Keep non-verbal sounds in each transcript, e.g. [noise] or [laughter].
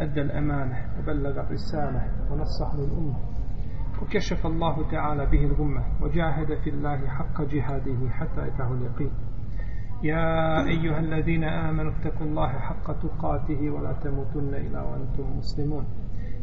أدى الأمانة وبلغ الرسالة ونصح للأمة. وكشف الله تعالى به الغمة وجاهد في الله حق جهاده حتى أتاه اليقين. يا أيها الذين آمنوا اتقوا الله حق تقاته ولا تموتن إلا وأنتم مسلمون.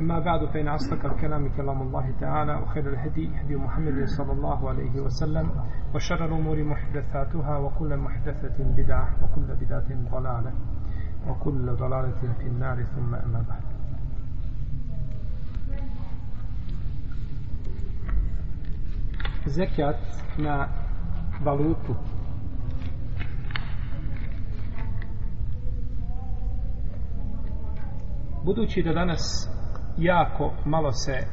أما بعد فإن أصدق الكلام كلام الله تعالى وخير الهدي هدي محمد صلى الله عليه وسلم وشر الأمور محدثاتها وكل محدثة بدعة وكل بدعة ضلالة وكل ضلالة في النار ثم أما بعد. zekat na valutu budući da danas jako malo se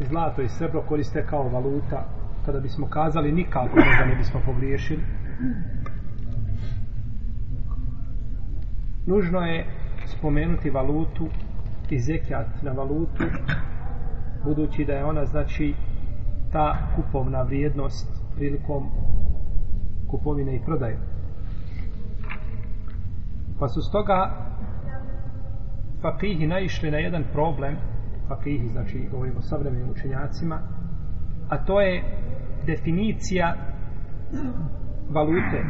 zlato i srebro koriste kao valuta. Kada bismo kazali nikako da ne bismo pogriješili. Nužno je spomenuti valutu i zekat na valutu budući da je ona znači ta kupovna vrijednost prilikom kupovine i prodaje. Pa su stoga fakihi naišli na jedan problem fakihi znači govorimo o savremenim učenjacima a to je definicija valute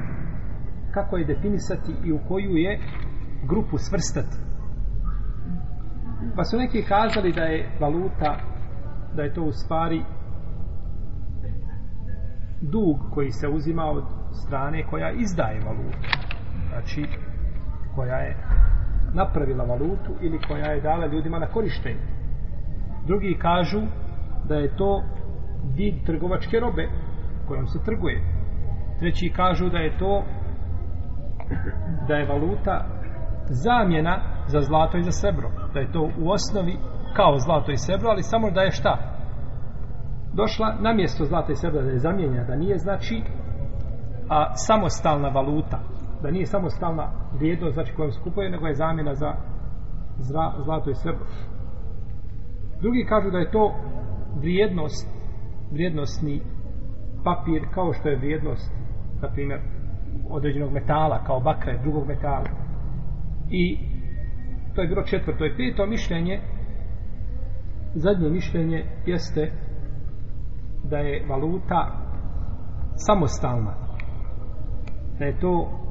kako je definisati i u koju je grupu svrstati. Pa su neki kazali da je valuta, da je to u stvari dug koji se uzima od strane koja izdaje valutu. Znači, koja je napravila valutu ili koja je dala ljudima na korištenje. Drugi kažu da je to vid trgovačke robe kojom se trguje. Treći kažu da je to da je valuta zamjena za zlato i za srebro. Da je to u osnovi kao zlato i srebro, ali samo da je šta? Došla na mjesto zlata i srebra da je zamijenjena, da nije znači a, samostalna valuta, da nije samostalna vrijednost znači kojom skupuje, nego je zamjena za zra, zlato i srebro. Drugi kažu da je to vrijednost, vrijednostni papir kao što je vrijednost, na primjer, određenog metala, kao bakre, drugog metala. I to je bilo četvrto i peto mišljenje zadnje mišljenje jeste da je valuta samostalna da je to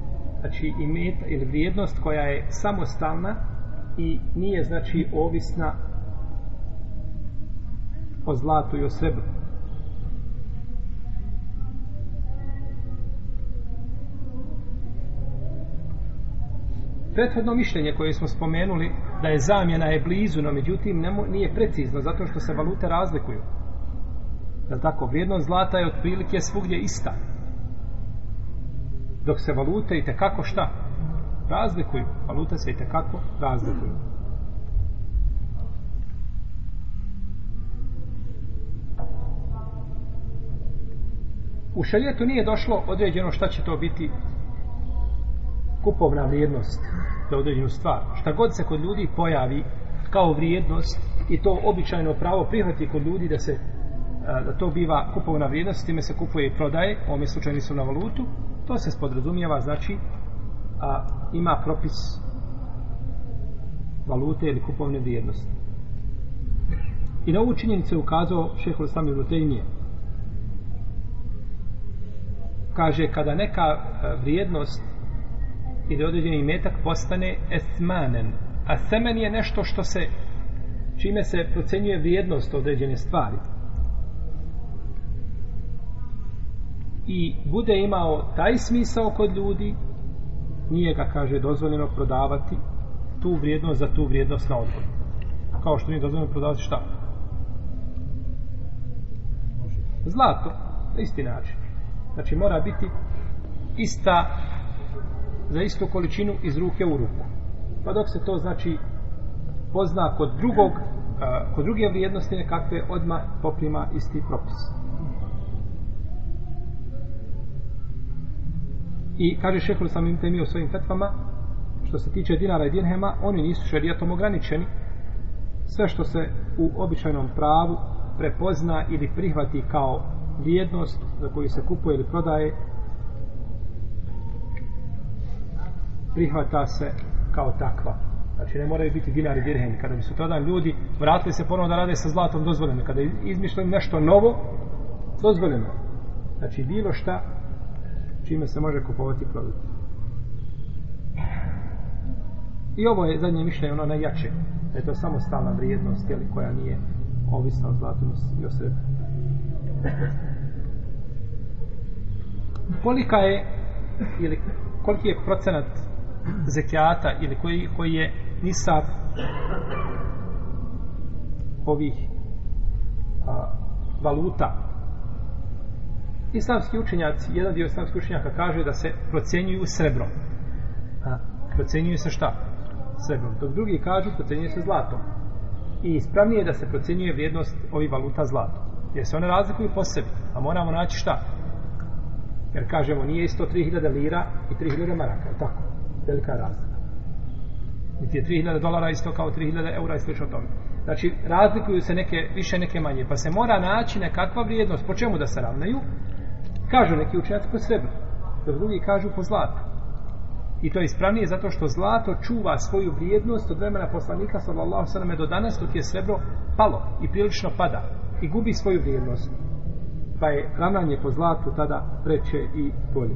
znači imet ili vrijednost koja je samostalna i nije znači ovisna o zlatu i o srebru prethodno mišljenje koje smo spomenuli da je zamjena je blizu, no međutim nemo, nije precizno zato što se valute razlikuju. Da tako, vrijednost zlata je otprilike svugdje ista. Dok se valute i tekako šta? Razlikuju. Valute se i tekako razlikuju. U šaljetu nije došlo određeno šta će to biti kupovna vrijednost za određenu stvar. Šta god se kod ljudi pojavi kao vrijednost i to običajno pravo prihvati kod ljudi da se da to biva kupovna vrijednost, time se kupuje i prodaje, u ovom slučaju nisu na valutu, to se spodrazumijeva, znači, a, ima propis valute ili kupovne vrijednosti. I na ovu činjenicu je ukazao šehol sami Rutejnije. Kaže, kada neka e, vrijednost ili određeni metak postane esmanen. A semen je nešto što se čime se procenjuje vrijednost određene stvari. I bude imao taj smisao kod ljudi, nije ga, kaže, dozvoljeno prodavati tu vrijednost za tu vrijednost na odvod. Kao što nije dozvoljeno prodavati šta? Zlato, na isti način. Znači, mora biti ista za istu količinu iz ruke u ruku. Pa dok se to, znači, pozna kod drugog, kod druge vrijednosti nekakve odma poprima isti propis. I kaže šehol sam im temio svojim fetvama, što se tiče dinara i dirhema, oni nisu šerijatom ograničeni. Sve što se u običajnom pravu prepozna ili prihvati kao vrijednost za koju se kupuje ili prodaje, prihvata se kao takva. Znači ne moraju biti dinari i dirhemi. Kada bi su tada ljudi vratili se ponovo da rade sa zlatom dozvoljeno. Kada izmišljaju nešto novo, dozvoljeno. Znači bilo šta čime se može kupovati ploviti. I ovo je zadnje mišljenje ono najjače. Da je to samo stalna vrijednost jeli, koja nije ovisna o zlatu i o srebu. Kolika je ili koliki je procenat zekijata ili koji, koji je nisab ovih a, valuta islamski učenjaci jedan dio islamskih učenjaka kaže da se procenjuju srebrom a, procenjuju se šta? srebrom dok drugi kažu procenjuju se zlatom i ispravnije je da se procenjuje vrijednost ovih valuta zlatom jer se one razlikuju po sebi a moramo naći šta? jer kažemo nije isto 3000 lira i 3000 maraka tako velika razlika. Niti je 3000 dolara isto kao 3000 eura i slično tome. Znači, razlikuju se neke više, neke manje. Pa se mora naći nekakva vrijednost. Po čemu da se ravnaju? Kažu neki učenjaci po srebru. Dok drugi kažu po zlatu. I to je ispravnije zato što zlato čuva svoju vrijednost od vremena poslanika sallallahu sallam do danas dok je srebro palo i prilično pada i gubi svoju vrijednost. Pa je ravnanje po zlatu tada preče i bolje.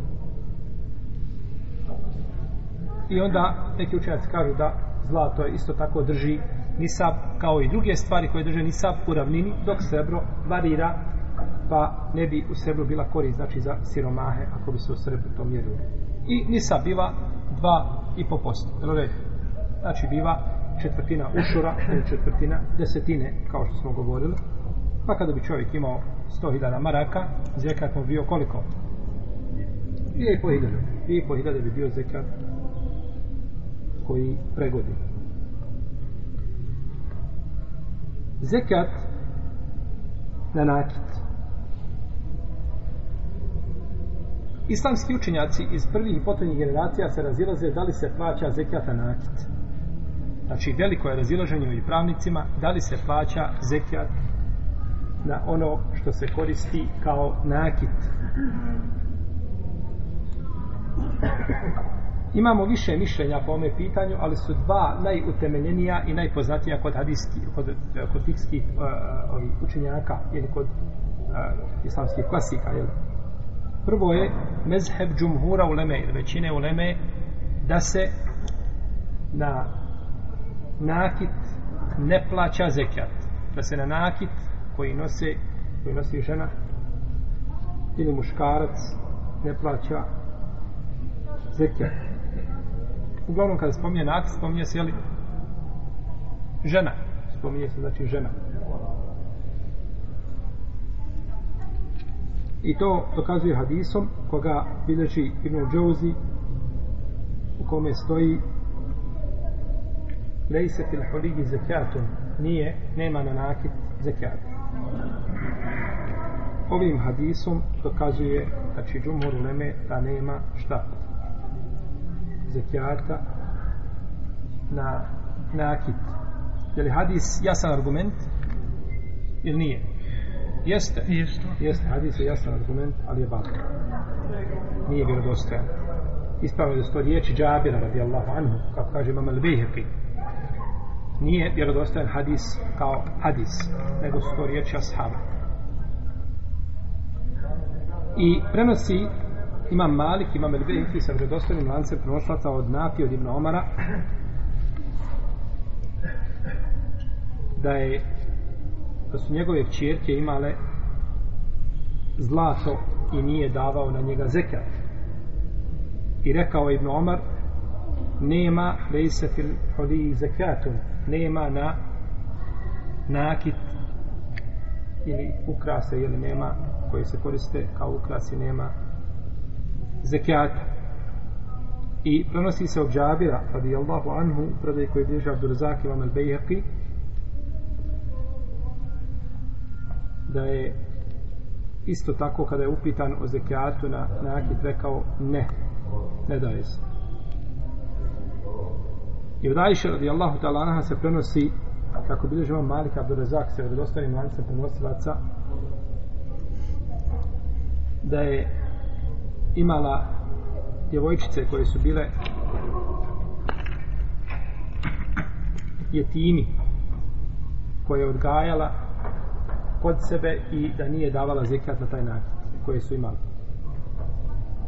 I onda neki učenjaci kažu da zlato je isto tako drži nisab kao i druge stvari koje drže nisab u ravnini dok srebro varira pa ne bi u srebru bila korist znači za siromahe ako bi se u srebru to mjerilo. I nisa biva 2,5%. Znači biva četvrtina ušura ili četvrtina desetine kao što smo govorili. Pa kada bi čovjek imao 100.000 maraka, zekat mu bio koliko? 2,5 2,5 bi bio zekat koji pregodi. Zekat na nakit. Islamski učenjaci iz prvih i potonjih generacija se razilaze da li se plaća zekat na nakit. Znači, veliko je razilaženje i pravnicima da li se plaća zekat na ono što se koristi kao nakit. Imamo više mišljenja po ome pitanju, ali su dva najutemeljenija i najpoznatija kod hadijskih, kod, kod fikskih uh, ovih učenjaka ili kod uh, islamskih klasika. Jel? Prvo je mezheb džumhura uleme ili većine uleme da se na nakit ne plaća zekat. Da se na nakit koji nose, koji nosi žena ili muškarac ne plaća zekat. uglavnom kada spominje nakit spominje se jeli žena. Spominje se znači žena. I to dokazuje hadisom koga bilježi Ibn Džouzi u kome stoji Lejse fil huligi zekijatun nije, nema na nakit zekijat. Ovim hadisom dokazuje znači džumhur uleme da nema šta zekijata na nakit. Je li hadis jasan argument ili nije? Jeste. Jeste. Jeste, hadis je jasan argument, ali je batal. Nije bilo dostojan. Ispravno je da sto riječi džabira radijallahu anhu, kako kaže imam al-Bihaqi. Nije vjerodostojan hadis kao hadis, nego sto riječi ashaba. I prenosi imam Malik, imam El Behiki sa vredostojnim lancem prenoslaca od Nafi od Ibn Omara da je da su njegove čjerke imale zlato i nije davao na njega zekat. I rekao Ibn Omar, nema lejse fil holi zekatun, nema na nakit ili ukrase ili nema koje se koriste kao ukrasi nema zekata. I prenosi se od Džabira, radijallahu anhu, predaj koji bliže Abdurzak imam al-Bejheqi, da je isto tako kada je upitan o zekijatu na nakit rekao ne, ne daje se. I od Aisha radijallahu ta'ala anha se prenosi kako bilježi vam Malik Abdurazak se vredostanim lancem prenosilaca da je imala djevojčice koje su bile jetimi koje je odgajala kod sebe i da nije davala zekat na taj način koje su imali.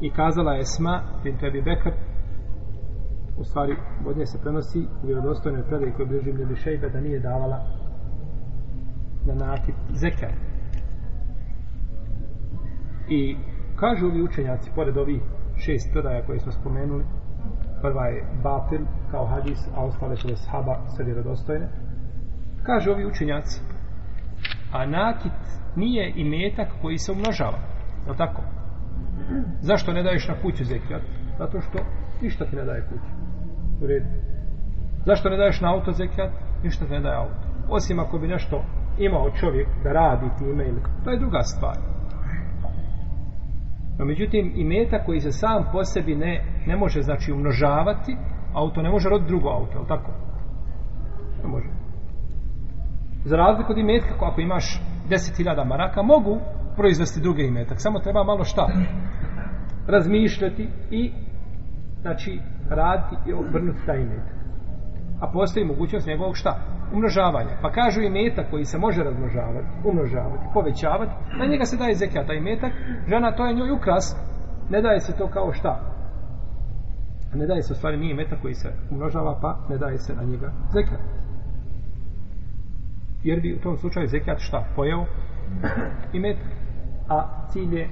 I kazala je Esma bin Tebi Bekr u stvari od nje se prenosi u vjerodostojnoj predaji koji bliži Ibn Šejbe da nije davala na nakit zekat. I kažu ovi učenjaci, pored ovih šest predaja koje smo spomenuli, prva je Batil kao hadis, a ostale su shaba sve vjerodostojne, kažu ovi učenjaci, a nakit nije i metak koji se umnožava. Je tako? Zašto ne daješ na kuću zekijat? Zato što ništa ti ne daje kuću. U redu. Zašto ne daješ na auto zekijat? Ništa ti ne daje auto. Osim ako bi nešto imao čovjek da radi time ili... To je druga stvar. No, međutim, i meta koji se sam po sebi ne, ne može, znači, umnožavati, auto ne može roditi drugo auto, je tako? Ne može. Za razliku od imetka, ako imaš 10.000 maraka, mogu proizvesti druge imetak. Samo treba malo šta? Razmišljati i znači raditi i obrnuti taj imetak. A postoji mogućnost njegovog šta? Umnožavanja. Pa kažu imetak koji se može razmnožavati, umnožavati, povećavati, na njega se daje zekija taj imetak, žena to je njoj ukras, ne daje se to kao šta? Ne daje se u stvari nije imetak koji se umnožava, pa ne daje se na njega zekija jer bi u tom slučaju zekijat šta? Pojeo i met, a cilj je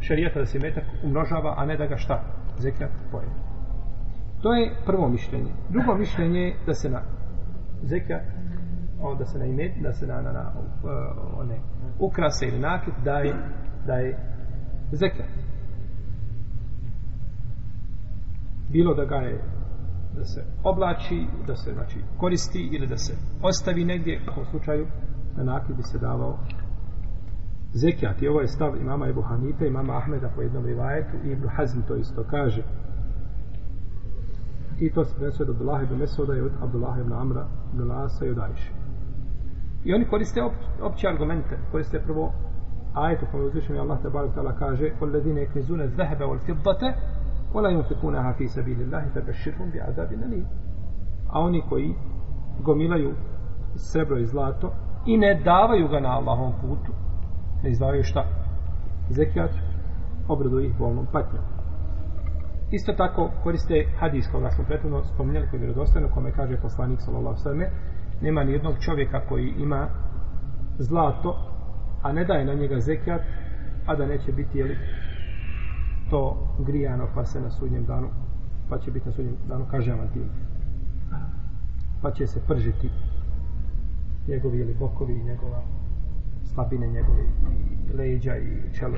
šarijata da se metak umnožava, a ne da ga šta? Zekijat pojeo. To je prvo mišljenje. Drugo mišljenje je da se na zekijat, da se na imet, da se na, na, na uh, one ukrase ili nakit daje, daje zekijat. Bilo da ga je da se oblači, da se znači, koristi ili da se ostavi negdje, u tom slučaju na nakid bi se davao zekijat. I ovo je stav imama Ebu Hanife, imama Ahmeda po jednom rivajetu i Ibn Hazm to isto kaže. I to se prenosuje od Abdullah ibn Mesoda i od Abdullah ibn Amra, ibn Lasa i od Ajše. I oni koriste op, opće argumente. Koriste prvo ajetu koju uzvišen je Allah te barak tala kaže وَالَّذِينَ يَكْنِزُونَ الذَّهَبَ وَالْفِضَّةَ ولا ينفقونها في سبيل الله فبشرهم بعذاب أليم a oni koji gomilaju srebro i zlato i ne davaju ga na Allahom putu ne izdavaju šta zekijat obradu ih volnom patnjom isto tako koriste hadis koga smo prethodno spominjali koji je vjerodostojno kome kaže poslanik sallallahu sallam nema ni jednog čovjeka koji ima zlato a ne daje na njega zekijat a da neće biti jeli, to grijano pa se na sudnjem danu pa će biti na sudnjem danu kažnjavan tim pa će se pržiti njegovi ili bokovi i njegova slabine njegove i leđa i čelo.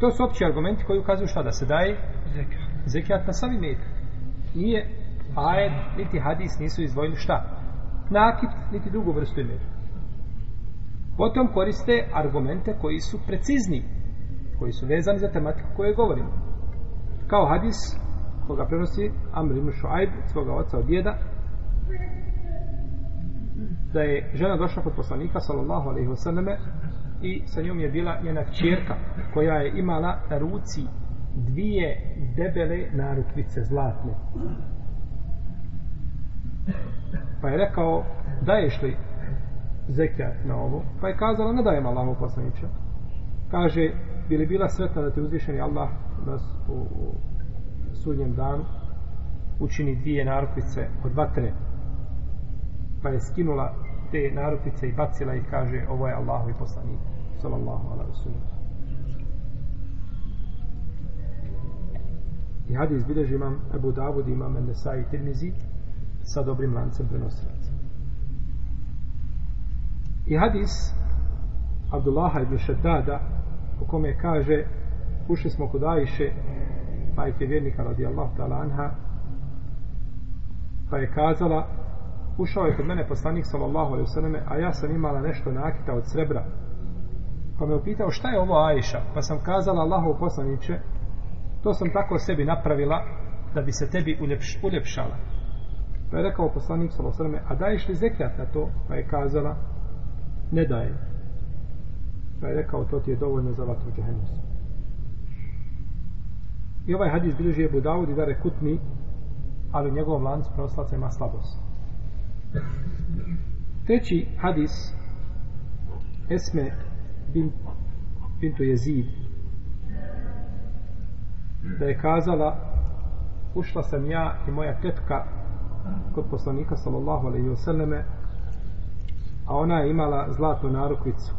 To su opći argumenti koji ukazuju šta da se daje? Zekijat na sami met nije ajed niti hadis nisu izdvojili šta? Nakit niti drugu vrstu imeđu Potom koriste argumente koji su precizni, koji su vezani za tematiku koju govorimo. Kao hadis koga prenosi Amr ibn Shu'aib, svoga oca od djeda, da je žena došla kod poslanika, sallallahu alejhi ve selleme i sa njom je bila njena ćerka koja je imala na ruci dvije debele narukvice zlatne. Pa je rekao, daješ li zekat na ovo. Pa je kazala, ne dajem Allahu poslaniče. Kaže, bi li bila sretna da te uzvišeni Allah nas u, u sudnjem danu učini dvije narukvice od vatre. Pa je skinula te narukvice i bacila i kaže ovo je Allahovi poslanik sallallahu alaihi wa i hadis bilježi imam Ebu Davud imam Nesai Tirmizi sa dobrim lancem prenosila i hadis Abdullaha ibn Šeddada u kome kaže ušli smo kod Ajše majke vjernika radijallahu ta'ala anha pa je kazala ušao je kod mene poslanik sallallahu alaihi sallam a ja sam imala nešto nakita od srebra. Pa me upitao šta je ovo Ajša? Pa sam kazala Allahov poslaniće to sam tako sebi napravila da bi se tebi uljepš, uljepšala. Pa je rekao poslanik sallallahu alaihi sallam a daješ li zekljat na to? Pa je kazala ne daje. Pa je rekao to ti je dovoljno za vatru džahennusa i ovaj hadis bilježi je Budavud i Dare Kutni ali njegov lanc proslaca ima slabost. Treći hadis Esme bin, bintu Jezid da je kazala ušla sam ja i moja tetka kod poslanika sallallahu alaihi wasallame a ona je imala zlatnu narukvicu.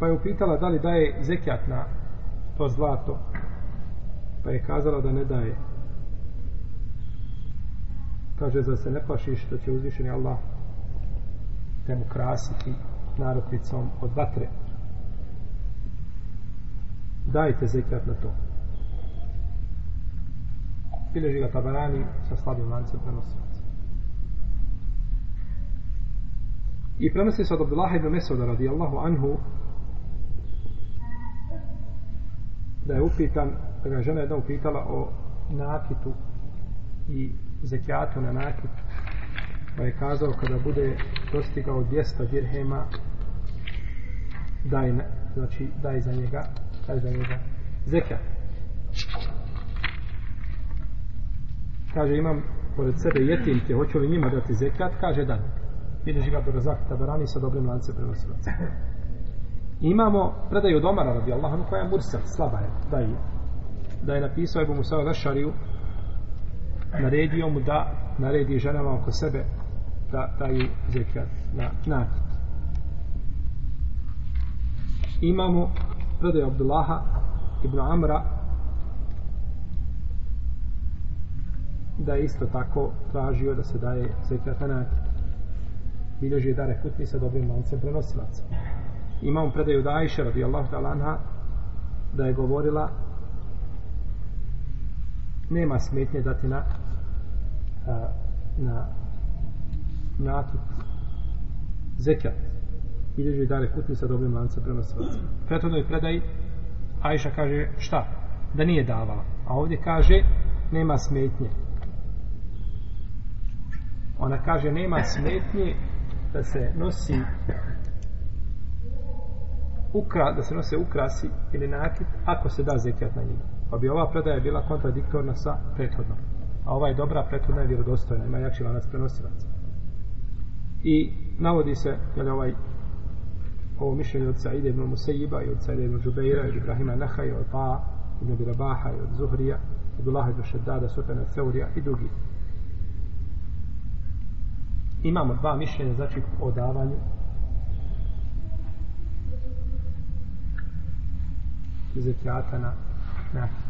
Pa je upitala da li daje zekjat na to zlato. Pa je kazala da ne daje. Kaže da se ne plašiš da će uzvišeni Allah te mu krasiti narukvicom od vatre? Dajte zekjat na to. Bileži ga tabarani sa slabim lancem prenosilaca I prenosi se od Abdullaha ibn Mesuda radijallahu anhu da je upitan, da ga žena jedna upitala o nakitu i zekijatu na nakit. Pa je kazao kada bude dostigao 200 dirhema daj, znači daj za njega daj za njega zekijat. Kaže imam pored sebe jetimke hoću li njima dati zekijat? Kaže da bilježi ga Dorazak Tabarani sa dobrim lance prenosilaca. Imamo predaju od Omara radi anhu koja je mursel, slaba je, da je, da je napisao Ebu Musa Lešariju, naredio mu da naredi ženama oko sebe da daju zekijat na nakit. Imamo predaju Abdullaha ibn Amra da je isto tako tražio da se daje zekijat na nakit bilježi dare kutni sa dobrim lancem prenosilaca. Imamo predaju da Ajše radijallahu ta'ala anha da je govorila nema smetnje dati na a, na nakit zekat bilježi dare kutni sa dobrim lancem prenosilaca. Prethodnoj predaj Ajša kaže šta? Da nije davala. A ovdje kaže nema smetnje. Ona kaže nema smetnje da se nosi ukra, da se nose ukrasi ili nakit ako se da zekijat na njima. Pa bi ova predaja bila kontradiktorna sa prethodnom. A ova je dobra, prethodna je vjerodostojna, ima jači lanac prenosilaca. I navodi se, je li ovaj ovo mišljenje od Saide ibn Musaiba i od Saide ibn Džubeira i od Ibrahima Nahaja, i od Pa ibn Birabaha i od Zuhrija od Ulaha ibn Šeddada, Sufena Seurija i drugih imamo dva mišljenja znači o davanju zekijata na nakit.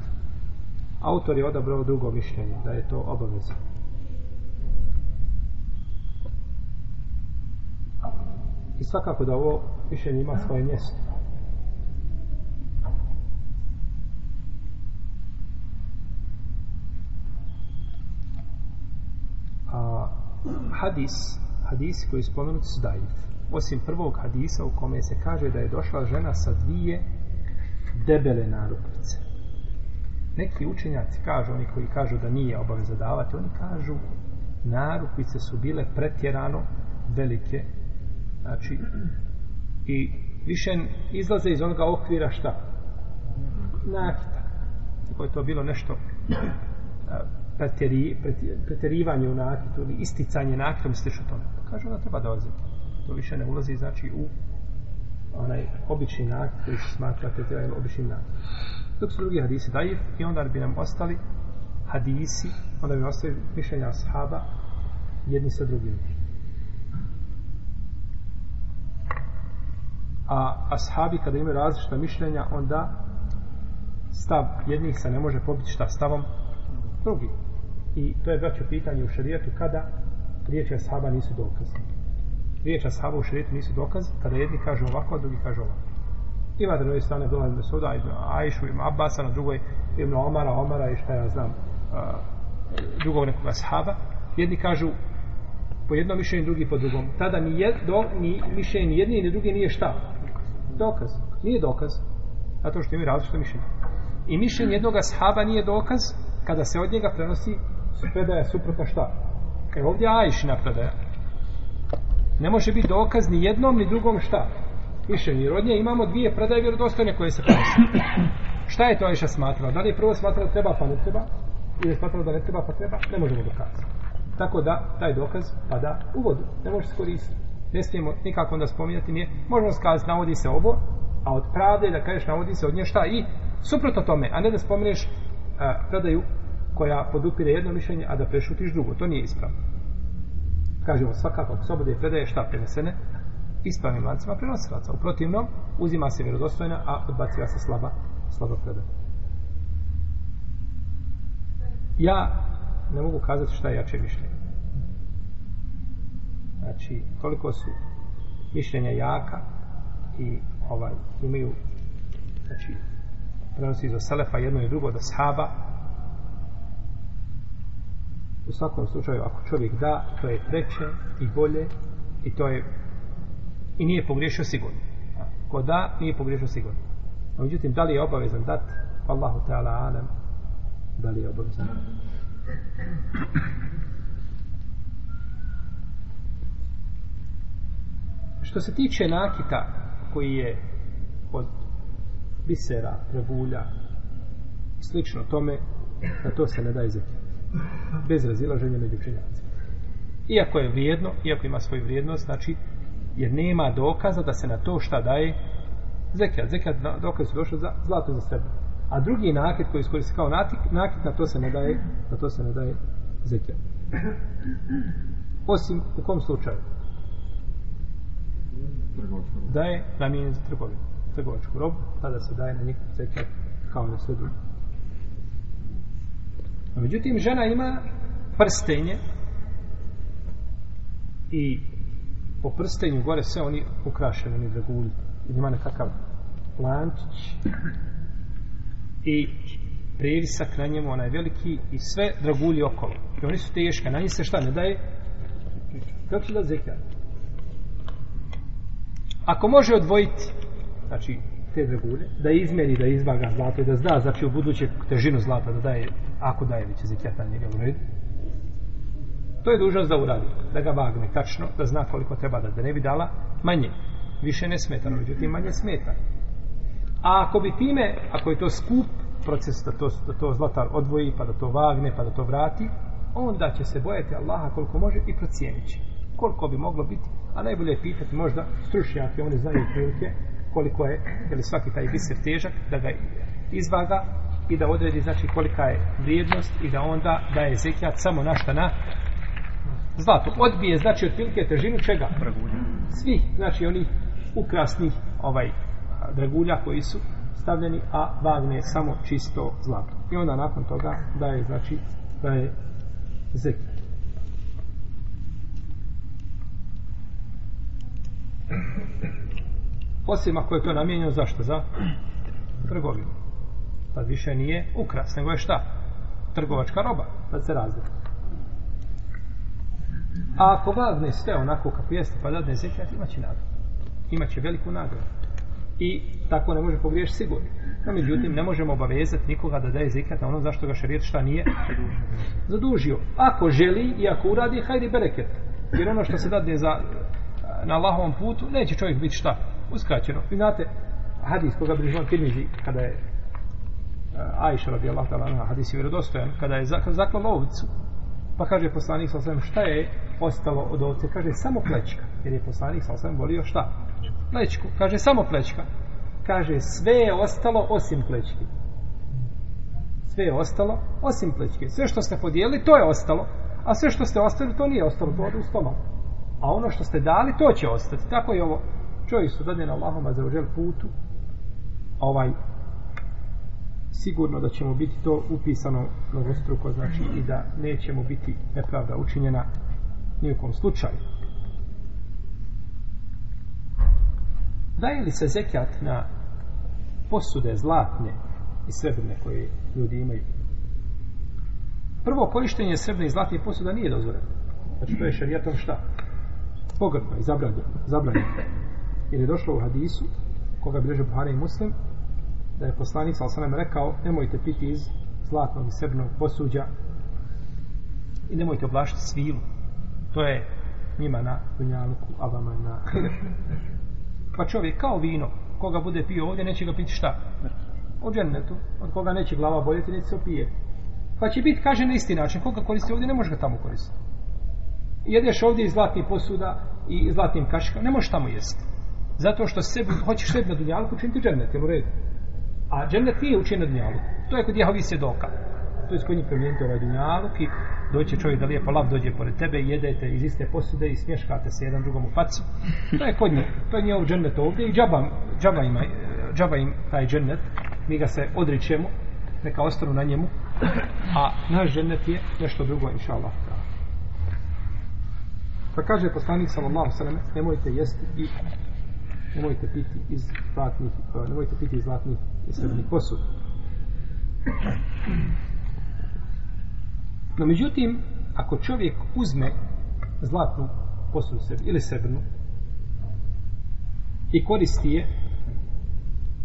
Autor je odabrao drugo mišljenje, da je to obavezno. I svakako da ovo mišljenje ima svoje mjesto. A, hadis, hadis koji spomenuti su daif. Osim prvog hadisa u kome se kaže da je došla žena sa dvije debele narukvice. Neki učenjaci kažu, oni koji kažu da nije obaveza davati, oni kažu narukvice su bile pretjerano velike. Znači, i više izlaze iz onoga okvira šta? Nakita. Tako je to bilo nešto pretjeri, pretjerivanje u nakitu ili isticanje nakitom slično tome. Pa kaže da treba da ozir. To više ne ulazi znači u onaj obični nakit koji se smatra pretjeranje obični nakit. Dok su drugi hadisi dajiv i onda bi nam ostali hadisi, onda bi nam ostali mišljenja ashaba jedni sa drugim. A ashabi kada imaju različita mišljenja, onda stav jednih se ne može pobiti šta stavom drugi. I to je braćo pitanje u šarijetu kada riječi ashaba nisu dokaz. Riječi ashaba u šarijetu nisu dokaz kada jedni kažu ovako, a drugi kažu ovako. Ima da na strane Abdullah ibn Suda, ibn Ajšu, ibn Abbas, na drugoj ibn Omara, Omara i šta ja znam, uh, drugog nekog ashaba. Jedni kažu po jednom mišljenju, drugi po drugom. Tada ni, jed, do, ni mišljenje ni jedni ni drugi nije šta? Dokaz. Nije dokaz. Zato što imaju različite mišljenje. I mišljenje jednog ashaba nije dokaz kada se od njega prenosi predaja suprotna šta? E ovdje Ajšina predaja. Ne može biti dokaz ni jednom ni drugom šta? Više ni rodnje imamo dvije predaje vjerodostojne koje se prenose. Šta je to Ajša smatrala? Da li je prvo smatrala da treba pa ne treba? Ili je smatrala da ne treba pa treba? Ne možemo dokazati. Tako da taj dokaz pada u vodu. Ne može se koristiti. Ne smijemo nikako onda spominjati nije. Možemo skazati, navodi se ovo, a od pravde da kažeš navodi se od nje šta i suprotno tome, a ne da spomeneš a, predaju koja podupire jedno mišljenje, a da prešutiš drugo. To nije ispravno. Kažemo svakako, ako slobode predaje šta prenesene, ispravnim lancima prenosilaca. U protivnom, uzima se vjerodostojna, a odbaciva se slaba, slaba predaja. Ja ne mogu kazati šta je jače mišljenje. Znači, toliko su mišljenja jaka i ovaj, imaju znači, prenosi za Selefa jedno i drugo da sahaba u svakom slučaju ako čovjek da to je preče i bolje i to je i nije pogriješio sigurno. Ko da nije pogriješio sigurno. A međutim da li je obavezan dat? Allahu Teala Alem da li je obavezan? Što se tiče nakita koji je od bisera, prebulja slično tome na to se ne daje zekijat bez razilaženja među učenjacima. Iako je vrijedno iako ima svoju vrijednost znači jer nema dokaza da se na to šta daje zekijat. Zekijat dokaz su došli za zlato za sebe. A drugi nakit koji iskoristi kao nakit, nakit na to se ne daje na to se ne daje zekijat. Osim u kom slučaju? Da je namijenjen za trgovinu trgovačku robu tada se daje na njih zekijat kao na sve drugo a međutim žena ima prstenje i po prstenju gore sve oni ukrašeni oni dragulji. Ima nekakav lančić i previsak na njemu onaj veliki i sve dragulji okolo. I oni su teška na njih se šta ne daje? Kako će da zekijat ako može odvojiti znači te dragulje da izmeri da izvaga zlato i da zna znači u buduće težinu zlata da daje ako daje već zekijat na njega u redu? To je dužnost da uradi da ga vagne tačno da zna koliko treba da, da ne bi dala manje. Više ne smeta međutim manje smeta. A ako bi time ako je to skup proces da to, da to zlatar odvoji pa da to vagne pa da to vrati onda će se bojati Allaha koliko može i procijeniti koliko bi moglo biti a najbolje je pitati možda stručnjake oni znaju prilike koliko je ili svaki taj biser težak da ga izvaga i da odredi znači kolika je vrijednost i da onda daje zekijat samo na šta na zlato odbije znači od prilike težinu čega? Svi znači oni ukrasnih ovaj dragulja koji su stavljeni a vagne samo čisto zlato. I onda nakon toga daje znači daje zekijat osim ako je to namijenjeno zašto? Za trgovinu. Tad više nije ukras, nego je šta? Trgovačka roba, tad se razlika. A ako vagne sve onako kako jeste, pa dadne zekat, imaće nagradu. Imaće veliku nagradu. I tako ne može pogriješiti sigurno. No, međutim, ne možemo obavezati nikoga da daje zekat na ono zašto ga šarijet šta nije zadužio. Ako želi i ako uradi, hajde bereket. Jer ono što se dadne za, na Allahovom putu, neće čovjek biti šta? Uskraćeno. Vi znate, hadis koga bi želom Tirmizi, kada je uh, Aisha radi Allah tala na hadis je vjerodostojan, kada je zaklao ovcu, pa kaže poslanik sa osvijem, šta je ostalo od ovce? Kaže, samo plečka. Jer je poslanik sa osvijem volio šta? Plečku. Kaže, samo plečka. Kaže, sve je ostalo osim plečki. Sve je ostalo osim plečke. Sve što ste podijelili, to je ostalo. A sve što ste ostavili, to nije ostalo, to ode u stomak. A ono što ste dali, to će ostati. Tako je ovo. Čovjek su dadne na Allahom za putu. Ovaj, sigurno da ćemo biti to upisano mnogostruko, znači i da nećemo biti nepravda učinjena nijekom slučaju. Daje li se zekat na posude zlatne i srebrne koje ljudi imaju? Prvo korištenje srebrne i zlatne posuda nije dozvoljeno. Znači to je šarijatom šta? Pogrdno i zabranjeno. zabranjeno. Jer je došlo u hadisu koga bliže Buhari i Muslim da je poslanik sa osanem rekao nemojte piti iz zlatnog i srebrnog posuđa i nemojte oblašiti svilu. To je njima na dunjalku, a vama je na Pa čovjek kao vino, koga bude pio ovdje, neće ga piti šta? Od džennetu, od koga neće glava boljeti, neće se opije. Pa će biti, kaže na isti način, koga koristi ovdje, ne može ga tamo koristiti. Jedeš ovdje iz zlatnih posuda i zlatnim kaškama, ne možeš tamo jesti. Zato što sebi, hoćeš sebi na dunjalku učiniti džennet, jel u redu? A džennet nije učin na dunjalku. To je kod Jehovi svjedoka. To je kod kojim promijeniti ovaj dunjaluk i doće čovjek da lijepo lav dođe pored tebe jedete iz iste posude i smješkate se jedan drugom u facu. To je kod nje. To je njihov džennet ovdje i džaba, džaba, ima, džaba im taj džennet. Mi ga se odričemo, neka ostanu na njemu. A naš džennet je nešto drugo, inša Allah. Pa kaže poslanik sallallahu sallam, nemojte jesti i nemojte piti iz zlatnih, eh, nemojte piti iz zlatnih i srebrnih posuda. No međutim, ako čovjek uzme zlatnu posudu sebi ili srebrnu i koristi je,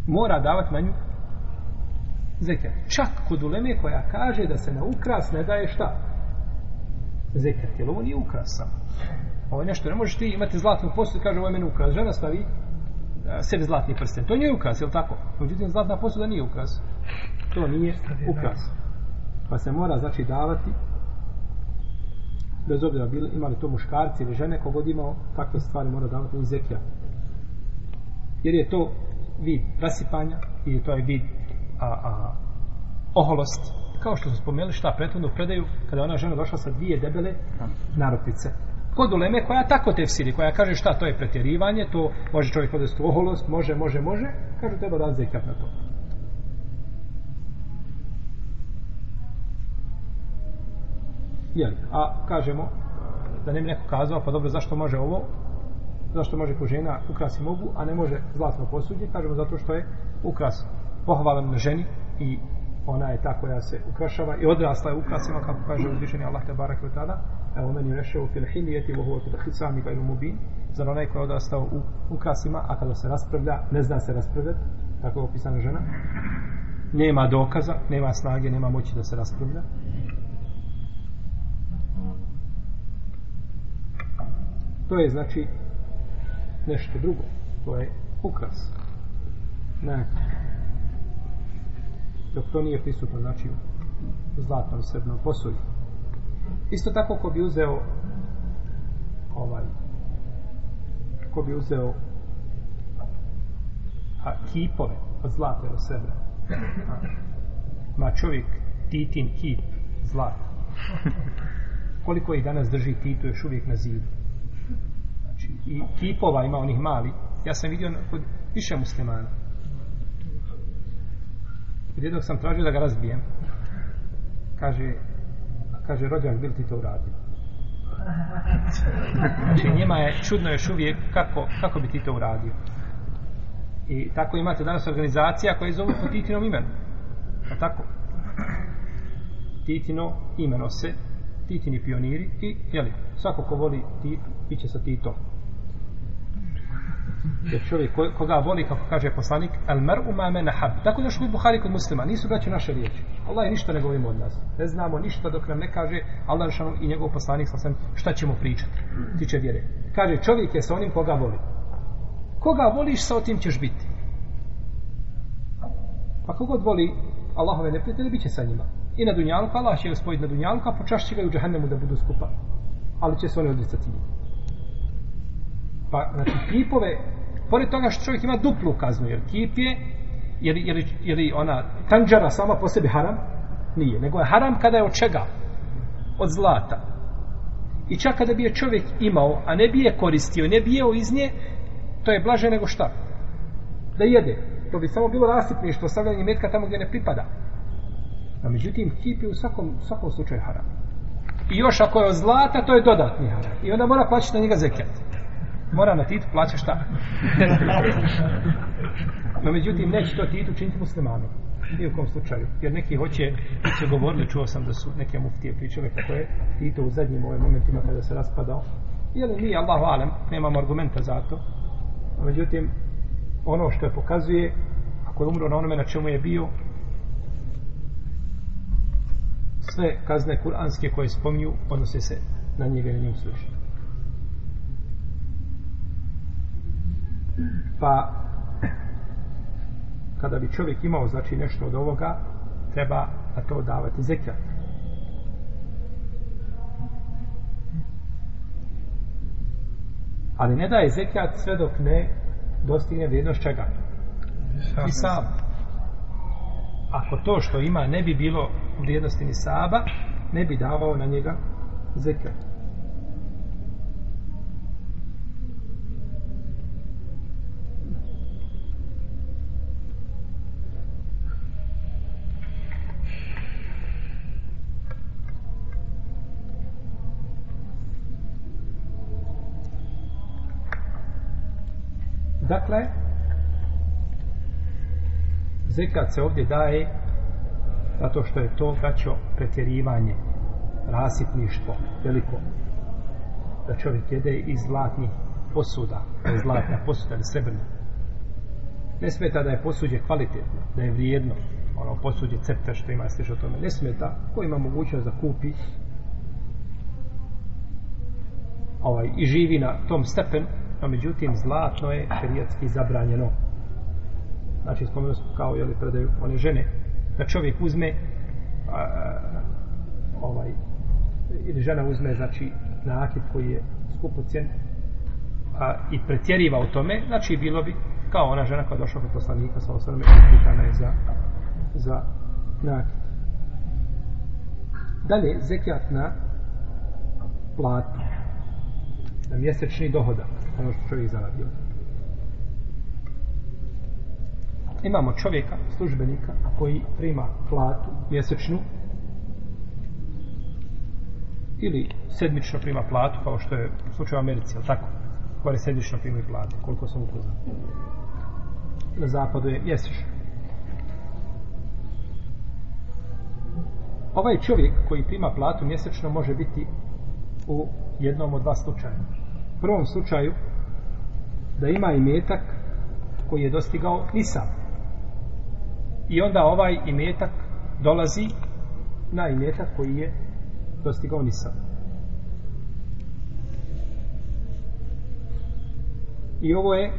mora davati na nju zekat. Čak kod uleme koja kaže da se na ukras ne daje šta? Zekat. Jer ovo nije ukras samo. Ovo je nešto, ne možeš ti imati zlatnu posudu, kaže ovo je meni ukras. Žena stavi sebi zlatni prsten. To nije ukras, je li tako? Međutim, zlatna posuda nije ukras. To nije ukras. Pa se mora, znači, davati bez obzira bili, imali to muškarci ili žene, kogod imao takve stvari mora davati iz zekija. Jer je to vid rasipanja i to je vid a, a, oholost. Kao što su spomenuli šta prethodno predaju kada ona žena došla sa dvije debele naropice. Kod uleme koja tako tefsiri, koja kaže šta to je pretjerivanje, to može čovjek podesti oholost, može, može, može, kaže treba da zekat na to. Jel, a kažemo da ne bi neko kazao, pa dobro, zašto može ovo? Zašto može ko žena ukrasi mogu, a ne može zlatno posuđe? Kažemo zato što je ukras pohvalan na ženi i ona je ta koja se ukrašava i odrasla je ukrasima, kako kaže uzvišeni Allah te barak tada. Evo meni reše u fil hilijeti, u hovotu da hisami pa ga ilu mubin. Zar onaj koji je odrastao u ukrasima, a kada se raspravlja, ne zna se raspravljati, tako je opisana žena, nema dokaza, nema snage, nema moći da se raspravlja, to je znači nešto drugo to je ukras. Ne. Dok to nije prisutno znači zlatno srebno posudi isto tako ko bi uzeo ovaj ko bi uzeo a, kipove od zlata ili srebra. Ma čovjek titin kip zlata. Koliko ih danas drži titu još uvijek na zidu. Znači, i kipova ima onih mali. Ja sam vidio kod više muslimana. Gdje dok sam tražio da ga razbijem. Kaže kaže rođak bil ti to uradio [laughs] znači njima je čudno još uvijek kako, kako bi ti to uradio. I tako imate danas organizacija koja je zovu po Titinom imenu. A tako? Titino imeno se Titini pioniri i jeli, svako ko voli Tit, bit će sa Titom jer čovjek koga voli kako kaže poslanik al mar'u ma man hab. Tako da što Buhari kod muslima. Nisu braće naše riječi. Allah ništa ne govorimo od nas. Ne znamo ništa dok nam ne kaže Allah šano i njegov poslanik sa sam šta ćemo pričati tiče vjere. Kaže čovjek je sa onim koga voli. Koga voliš sa otim ćeš biti pa kogod voli Allahove neprijatelje bit će sa njima. I na dunjalku Allah će ga spojiti na dunjalku a počašće ga i u džahennemu da budu skupa. Ali će se oni odricati njih pa znači kipove pored toga što čovjek ima duplu kaznu jer kip je jer, jer, jer ona tanđara sama po sebi haram nije, nego je haram kada je od čega od zlata I čak kada bi je čovjek imao, a ne bi je koristio, ne bi jeo iz nje, to je blaže nego šta? Da jede. To bi samo bilo rasipništvo, stavljanje metka tamo gdje ne pripada. A međutim, kip je u svakom, svakom slučaju haram. I još ako je od zlata, to je dodatni haram. I onda mora plaćati na njega zekijat. Mora na titu plaća šta? No međutim, neće to titu činiti muslimanom. Nije u kom slučaju. Jer neki hoće, se govorili, čuo sam da su neke muftije pričale kako je Tito u zadnjim ovim momentima kada se raspadao. Jel mi, Allahu alem, nemamo argumenta za to. No, međutim, ono što je pokazuje, ako je umro na onome na čemu je bio, sve kazne kuranske koje spominju, odnose se na njega i na njim služi. Pa, kada bi čovjek imao znači nešto od ovoga treba na to davati zekat ali ne daje zekat sve dok ne dostigne vrijednost čega? I sam ako to što ima ne bi bilo vrijednosti ni saba ne bi davao na njega zekat Dakle, zekat se ovdje daje zato što je to braćo pretjerivanje, rasipništvo, veliko. Da čovjek jede iz zlatnih posuda, iz zlatna posuda ili srebrna. Ne smeta da je posuđe kvalitetno, da je vrijedno, ono posuđe cepta što ima sliš o tome. Ne smeta, ko ima mogućnost da kupi ovaj, i živi na tom stepenu, no međutim zlatno je šerijatski zabranjeno. Znači spomenuo smo kao jeli predaju one žene. Da čovjek uzme a, ovaj ili žena uzme znači nakit koji je skupocjen a, i pretjeriva u tome znači bilo bi kao ona žena koja došla kod poslanika sa osvrame i pitana je za za nakit. Dalje zekijat na platu na mjesečni dohodak ono što čovjek zaradio. Imamo čovjeka, službenika, koji prima platu mjesečnu ili sedmično prima platu, kao što je u slučaju Americi, ali tako? Kore sedmično prima platu, koliko sam upoznao. Na zapadu je mjesečno. Ovaj čovjek koji prima platu mjesečno može biti u jednom od dva slučaja prvom slučaju da ima imetak koji je dostigao nisam. I onda ovaj imetak dolazi na imetak koji je dostigao nisam. I ovo je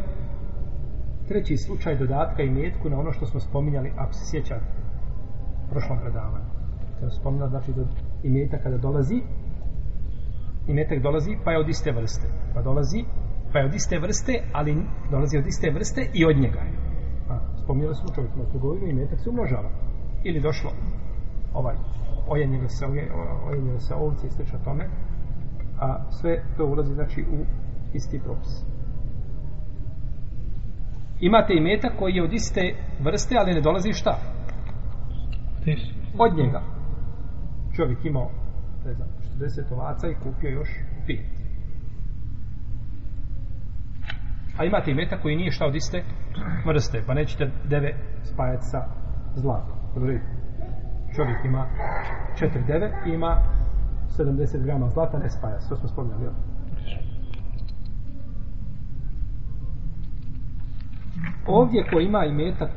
treći slučaj dodatka imetku na ono što smo spominjali, ako se sjećate, u prošlom predavanju. Kada spominjali, znači, da imetak kada dolazi, i metak dolazi pa je od iste vrste. Pa dolazi pa je od iste vrste ali dolazi od iste vrste i od njega a, spominjali smo čovjek na trgovinu i metak se umnožava. Ili došlo ovaj ojenjeno se ojenjeno se ovci i slično tome a sve to ulazi znači u isti propis. Imate i metak koji je od iste vrste ali ne dolazi šta? Od njega. Čovjek imao ne 40 ovaca i kupio još 5. A imate i meta koji nije šta od iste vrste, pa nećete deve spajati sa zlatom. Čovjek ima 4 deve i ima 70 grama zlata, ne spaja se, to smo spomljali, jel? Ovdje ko ima i metak,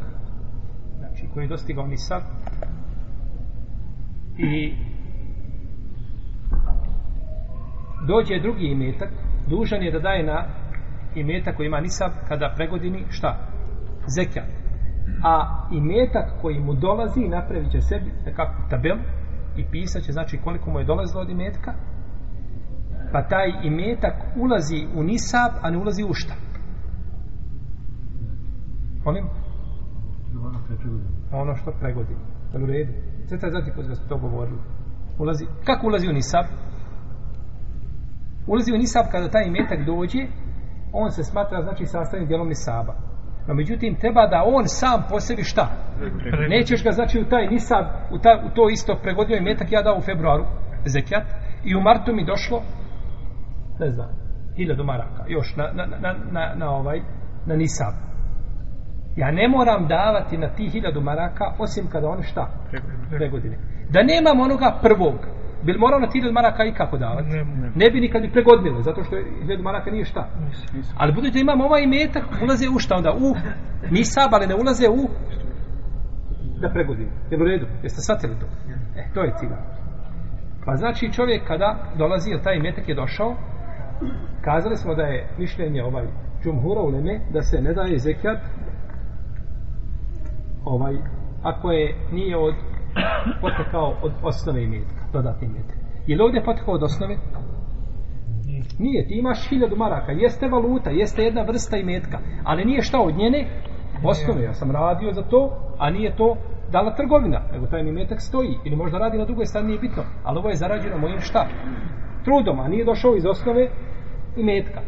znači koji je dostigao nisab, i dođe drugi imetak, dužan je da daje na imetak koji ima nisab kada pregodini šta? Zekja. A imetak koji mu dolazi napravit će sebi nekakvu tabelu i pisat će znači koliko mu je dolazilo od imetka pa taj imetak ulazi u nisab a ne ulazi u šta? Molim? Ono što pregodini. Jel u redu? Sve taj zati pozivno smo to govorili. Ulazi, kako ulazi u nisab? Ulazi u nisab kada taj imetak dođe, on se smatra znači sastavnim dijelom nisaba. No međutim, treba da on sam po sebi šta? Nećeš ga znači u taj nisab, u, ta, u to isto pregodio imetak ja dao u februaru zekijat i u martu mi došlo ne znam, hiljadu maraka još na, na, na, na, na ovaj na nisab. Ja ne moram davati na ti hiljadu maraka osim kada on šta? Pregodine. Da nemam onoga prvog, Bil morao na ti hiljadu maraka i kako davati? Ne, ne. ne bi nikad bi pregodnilo, zato što hiljadu maraka nije šta. Ali budete imamo ovaj metak, ulaze u šta onda? U nisab, ali ne ulaze u da pregodimo. Jel u redu? Jeste shvatili to? E, to je cilj. Pa znači čovjek kada dolazi, jer taj metak je došao, kazali smo da je mišljenje ovaj džumhura u da se ne daje zekijat ovaj, ako je nije od potekao od osnove imetka, dodatni imetak. Je li ovdje potekao od osnove? Nije, ti imaš hiljadu maraka, jeste valuta, jeste jedna vrsta imetka, ali nije šta od njene osnove, ja sam radio za to, a nije to dala trgovina, nego taj mi metak stoji, ili možda radi na drugoj strani, nije bitno, ali ovo je zarađeno mojim šta? Trudom, a nije došao iz osnove imetka.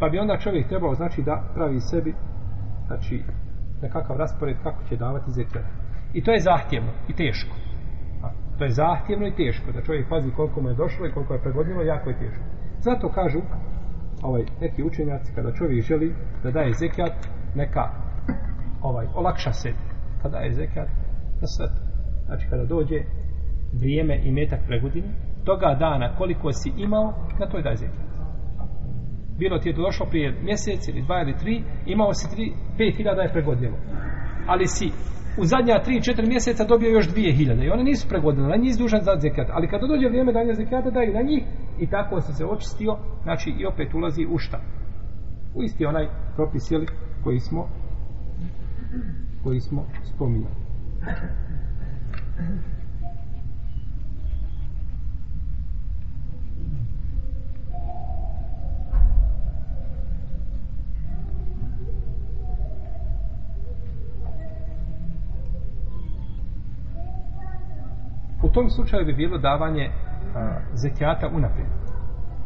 Pa bi onda čovjek trebao, znači, da pravi sebi, znači, nekakav raspored kako će davati zekijat. I to je zahtjevno i teško. A, to je zahtjevno i teško, da čovjek pazi koliko mu je došlo i koliko je pregodnilo, jako je teško. Zato kažu ovaj, neki učenjaci, kada čovjek želi da daje zekijat, neka ovaj, olakša se kada daje zekijat na sve. Znači, kada dođe vrijeme i metak pregodine, toga dana koliko si imao, na to je daje zekijat. Bilo ti je došlo prije mjesec ili dva ili tri, imao si tri, pet hiljada je pregodnilo. Ali si u zadnja 3-4 mjeseca dobio još 2000 i one nisu pregodne, na njih dužan za zekat. Ali kada dođe vrijeme danja zekata, daj na njih i tako se se očistio, znači i opet ulazi u šta? U isti onaj propis, jeli, koji smo koji smo spominjali. U tom slučaju bi bilo davanje a, zekijata unaprijed.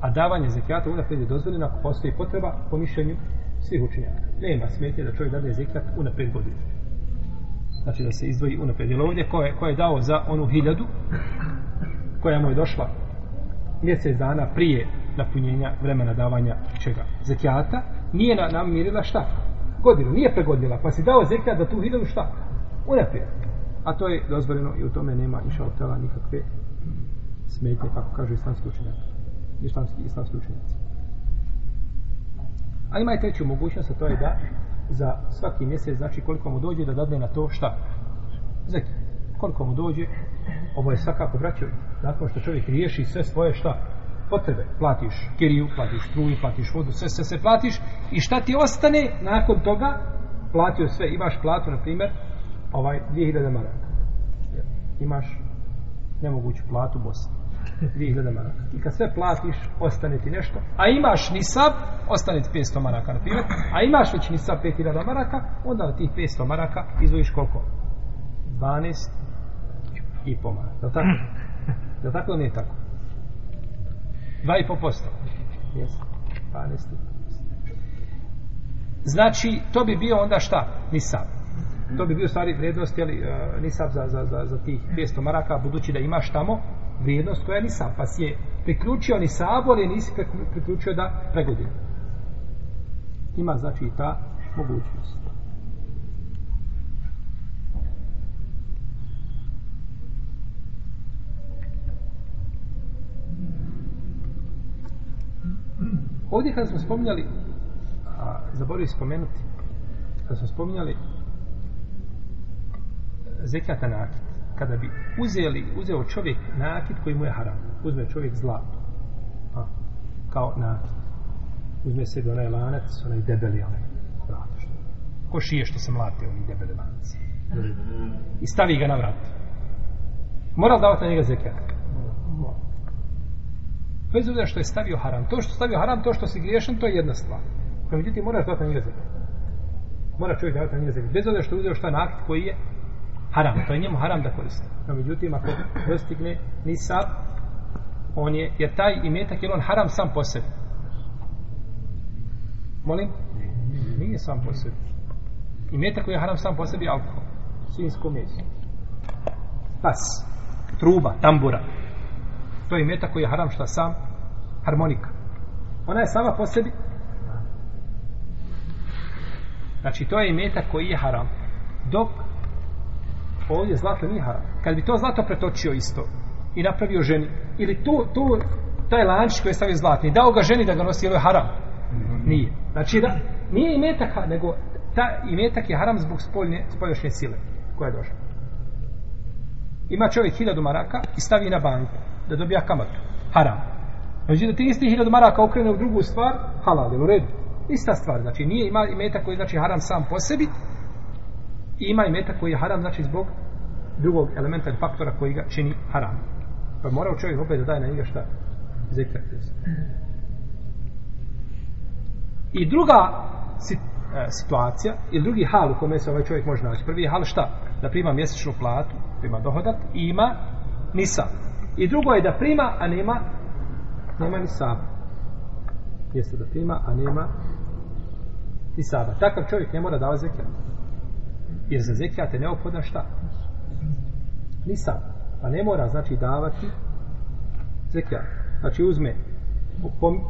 A davanje zekijata unaprijed je dozvoljeno ako postoji potreba po mišljenju svih učenjaka. Nema smetje da čovjek dade zekijat unaprijed godinu. Znači da se izdvoji unaprijed. Jer ovdje ko je, ko je dao za onu hiljadu koja mu je došla mjesec dana prije napunjenja vremena davanja čega? Zekijata nije na, namirila šta? Godinu. Nije pregodila. Pa si dao zekijat za tu hiljadu šta? Unaprijed. A to je dozvoljeno i u tome nema inša tela nikakve smetnje, kako kažu islamski učenjaci. Islamski, islamski učenjaci. A ima i treću mogućnost, a to je da za svaki mjesec, znači koliko mu dođe da dadne na to šta? Zeki. Koliko mu dođe, ovo je svakako vraćao, nakon što čovjek riješi sve svoje šta? Potrebe. Platiš kiriju, platiš struju, platiš vodu, sve, sve, sve platiš. I šta ti ostane nakon toga? Platio sve, imaš platu, na primjer, ovaj 2000 maraka. Imaš nemoguću platu Bosni. 2000 maraka. I kad sve platiš, ostane ti nešto. A imaš nisab, ostane ti 500 maraka, na primjer. A imaš već nisab 5000 maraka, onda od tih 500 maraka izvojiš koliko? 12 i po maraka. Je li tako? Je li tako ili nije tako? 2,5%. Jesi. 12 Znači, to bi bio onda šta? Ni sab to bi bio stvari vrijednost jeli, uh, nisab za, za, za, za tih 200 maraka budući da imaš tamo vrijednost koja je nisab pa si je priključio nisab ali nisi priključio da pregodi ima znači ta mogućnost. Ovdje kada smo spominjali a, zaboravili spomenuti kada smo spominjali zekata nakit. Kada bi uzeli, uzeo čovjek nakit koji mu je haram. Uzme čovjek zlato. A, kao nakit. Uzme sebi onaj lanac, onaj debeli onaj vrat. Što, ko šije što se mlate oni debeli lanac. I stavi ga na vrat. Mora davati na njega zekat? Bez obzira što je stavio haram. To što stavio haram, to što si griješan, to je jedna stvar. Kao međutim, moraš davati na njega zekat. Mora čovjek davati na njega zekat. Bez obzira što je uzeo šta nakit koji je haram, to je njemu haram da koristi. No, međutim, ako dostigne nisab, on je, jer taj imetak je on haram sam po sebi. Molim? Nije sam po sebi. Imetak koji je haram sam po sebi je alkohol. Svinsko meso. Pas. Truba, tambura. To je imetak koji je haram šta sam? Harmonika. Ona je sama po sebi. Znači, to je imetak koji je haram. Dok ovdje zlato nije haram. Kad bi to zlato pretočio isto i napravio ženi, ili tu, tu taj lančić koji je stavio zlatni, dao ga ženi da ga nosi, ili je haram? Nije. Znači, da, nije imetak, nego ta imetak je haram zbog spoljne, spoljašnje sile koja je došla. Ima čovjek hiljadu maraka i stavi na banku da dobija kamatu. Haram. Znači da ti isti hiljadu maraka okrene u drugu stvar, halal, je u redu. Ista stvar, znači nije ima imetak koji znači haram sam po sebi, i ima imetak koji je haram, znači zbog drugog elementa ili faktora koji ga čini haram. Pa mora čovjek opet da daje na njega šta? Zekrat. I druga e, situacija, ili drugi hal u kome se ovaj čovjek može naći. Prvi je hal šta? Da prima mjesečnu platu, prima dohodak i ima nisa. I drugo je da prima, a nema nema nisa. Jeste da prima, a nema ni. Takav čovjek ne mora davati zekat. Jer za zekijat je neophodna šta? Nisam. Pa ne mora, znači, davati zekijat. Znači, uzme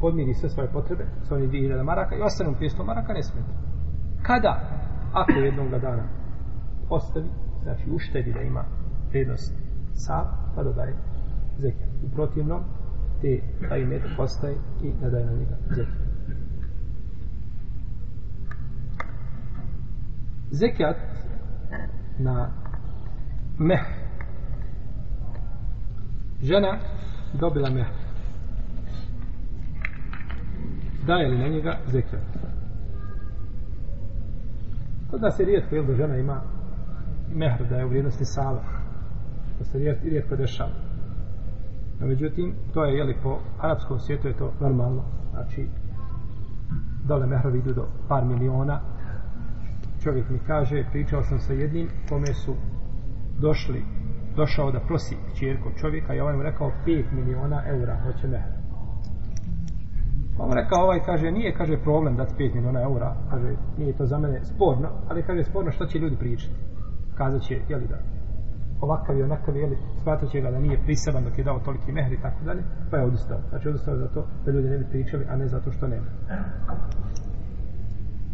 podmiri sve svoje potrebe sa onih 2000 maraka i ostane mu 500 maraka ne smije. Kada? Ako jednog dana ostavi, znači uštedi da ima vrednost sa, pa dodaje zekijat. U protivnom, te taj imet postaje i ne daje na njega zekijat. Zekijat na meh. Žena dobila meh. Daje li na njega zekijat? Kod nas je rijetko, jel da žena ima mehr da je u vrijednosti sala. To se rijet, rijetko dešava. No, međutim, to je, jeli, po arapskom svijetu je to normalno. Znači, dole mehrovi idu do par miliona. Čovjek mi kaže, pričao sam sa jednim, kome su došli, došao da prosi čirko čovjeka i ovaj mu rekao 5 miliona eura hoće mehr. Pa mu rekao, ovaj kaže, nije, kaže, problem dati 5 miliona eura, kaže, nije to za mene sporno, ali kaže, sporno što će ljudi pričati. Kazat će, jeli da, ovakav i onakav, jeli, shvatat će ga da nije priseban dok je dao toliki mehr i tako dalje, pa je odustao. Znači, odustao za to da ljudi ne bi pričali, a ne zato što nema.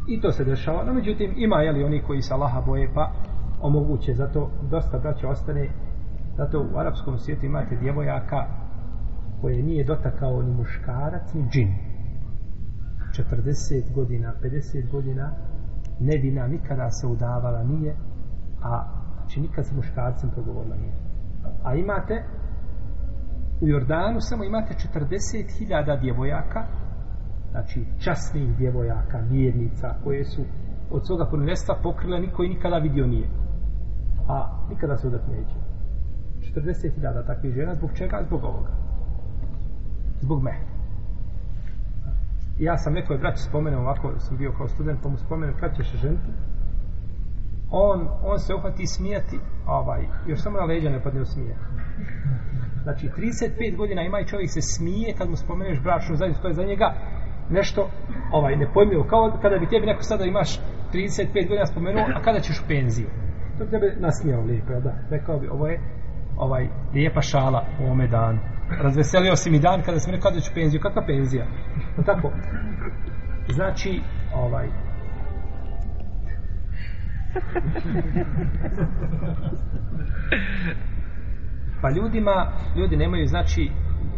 I to se dešava, no međutim, ima, jeli, oni koji se Allaha boje, pa omoguće, zato dosta braća ostane, zato u arapskom svijetu imate djevojaka koje nije dotakao ni muškarac, ni džin. 40 godina, 50 godina, nevina nikada se udavala nije, a znači nikad sa muškarcem progovorila nije. A imate u Jordanu samo imate 40.000 djevojaka, znači časnih djevojaka, vjernica, koje su od svoga prvenstva pokrile niko i nikada vidio nije. A nikada se udat neće. 40.000 takvih žena, zbog čega? Zbog ovoga. Zbog mehra ja sam nekoj braći spomenuo ovako, sam bio kao student, pa mu spomenuo kad ćeš ženiti. On, on se uhvati smijati, ovaj, još samo na leđa ne padne u smije. Znači, 35 godina ima i čovjek se smije kad mu spomeneš bračnu zajednicu, to je za njega nešto ovaj, nepojmljivo. Kao kada bi tebi neko sada imaš 35 godina spomenuo, a kada ćeš u penziju? To bi tebe nasmijao lijepo, da? Rekao bi, ovo je ovaj, lijepa šala u ome danu razveselio si mi dan kada sam rekao da ću penziju. Kakva penzija? No tako. Znači, ovaj... [laughs] Pa ljudima, ljudi nemaju, znači,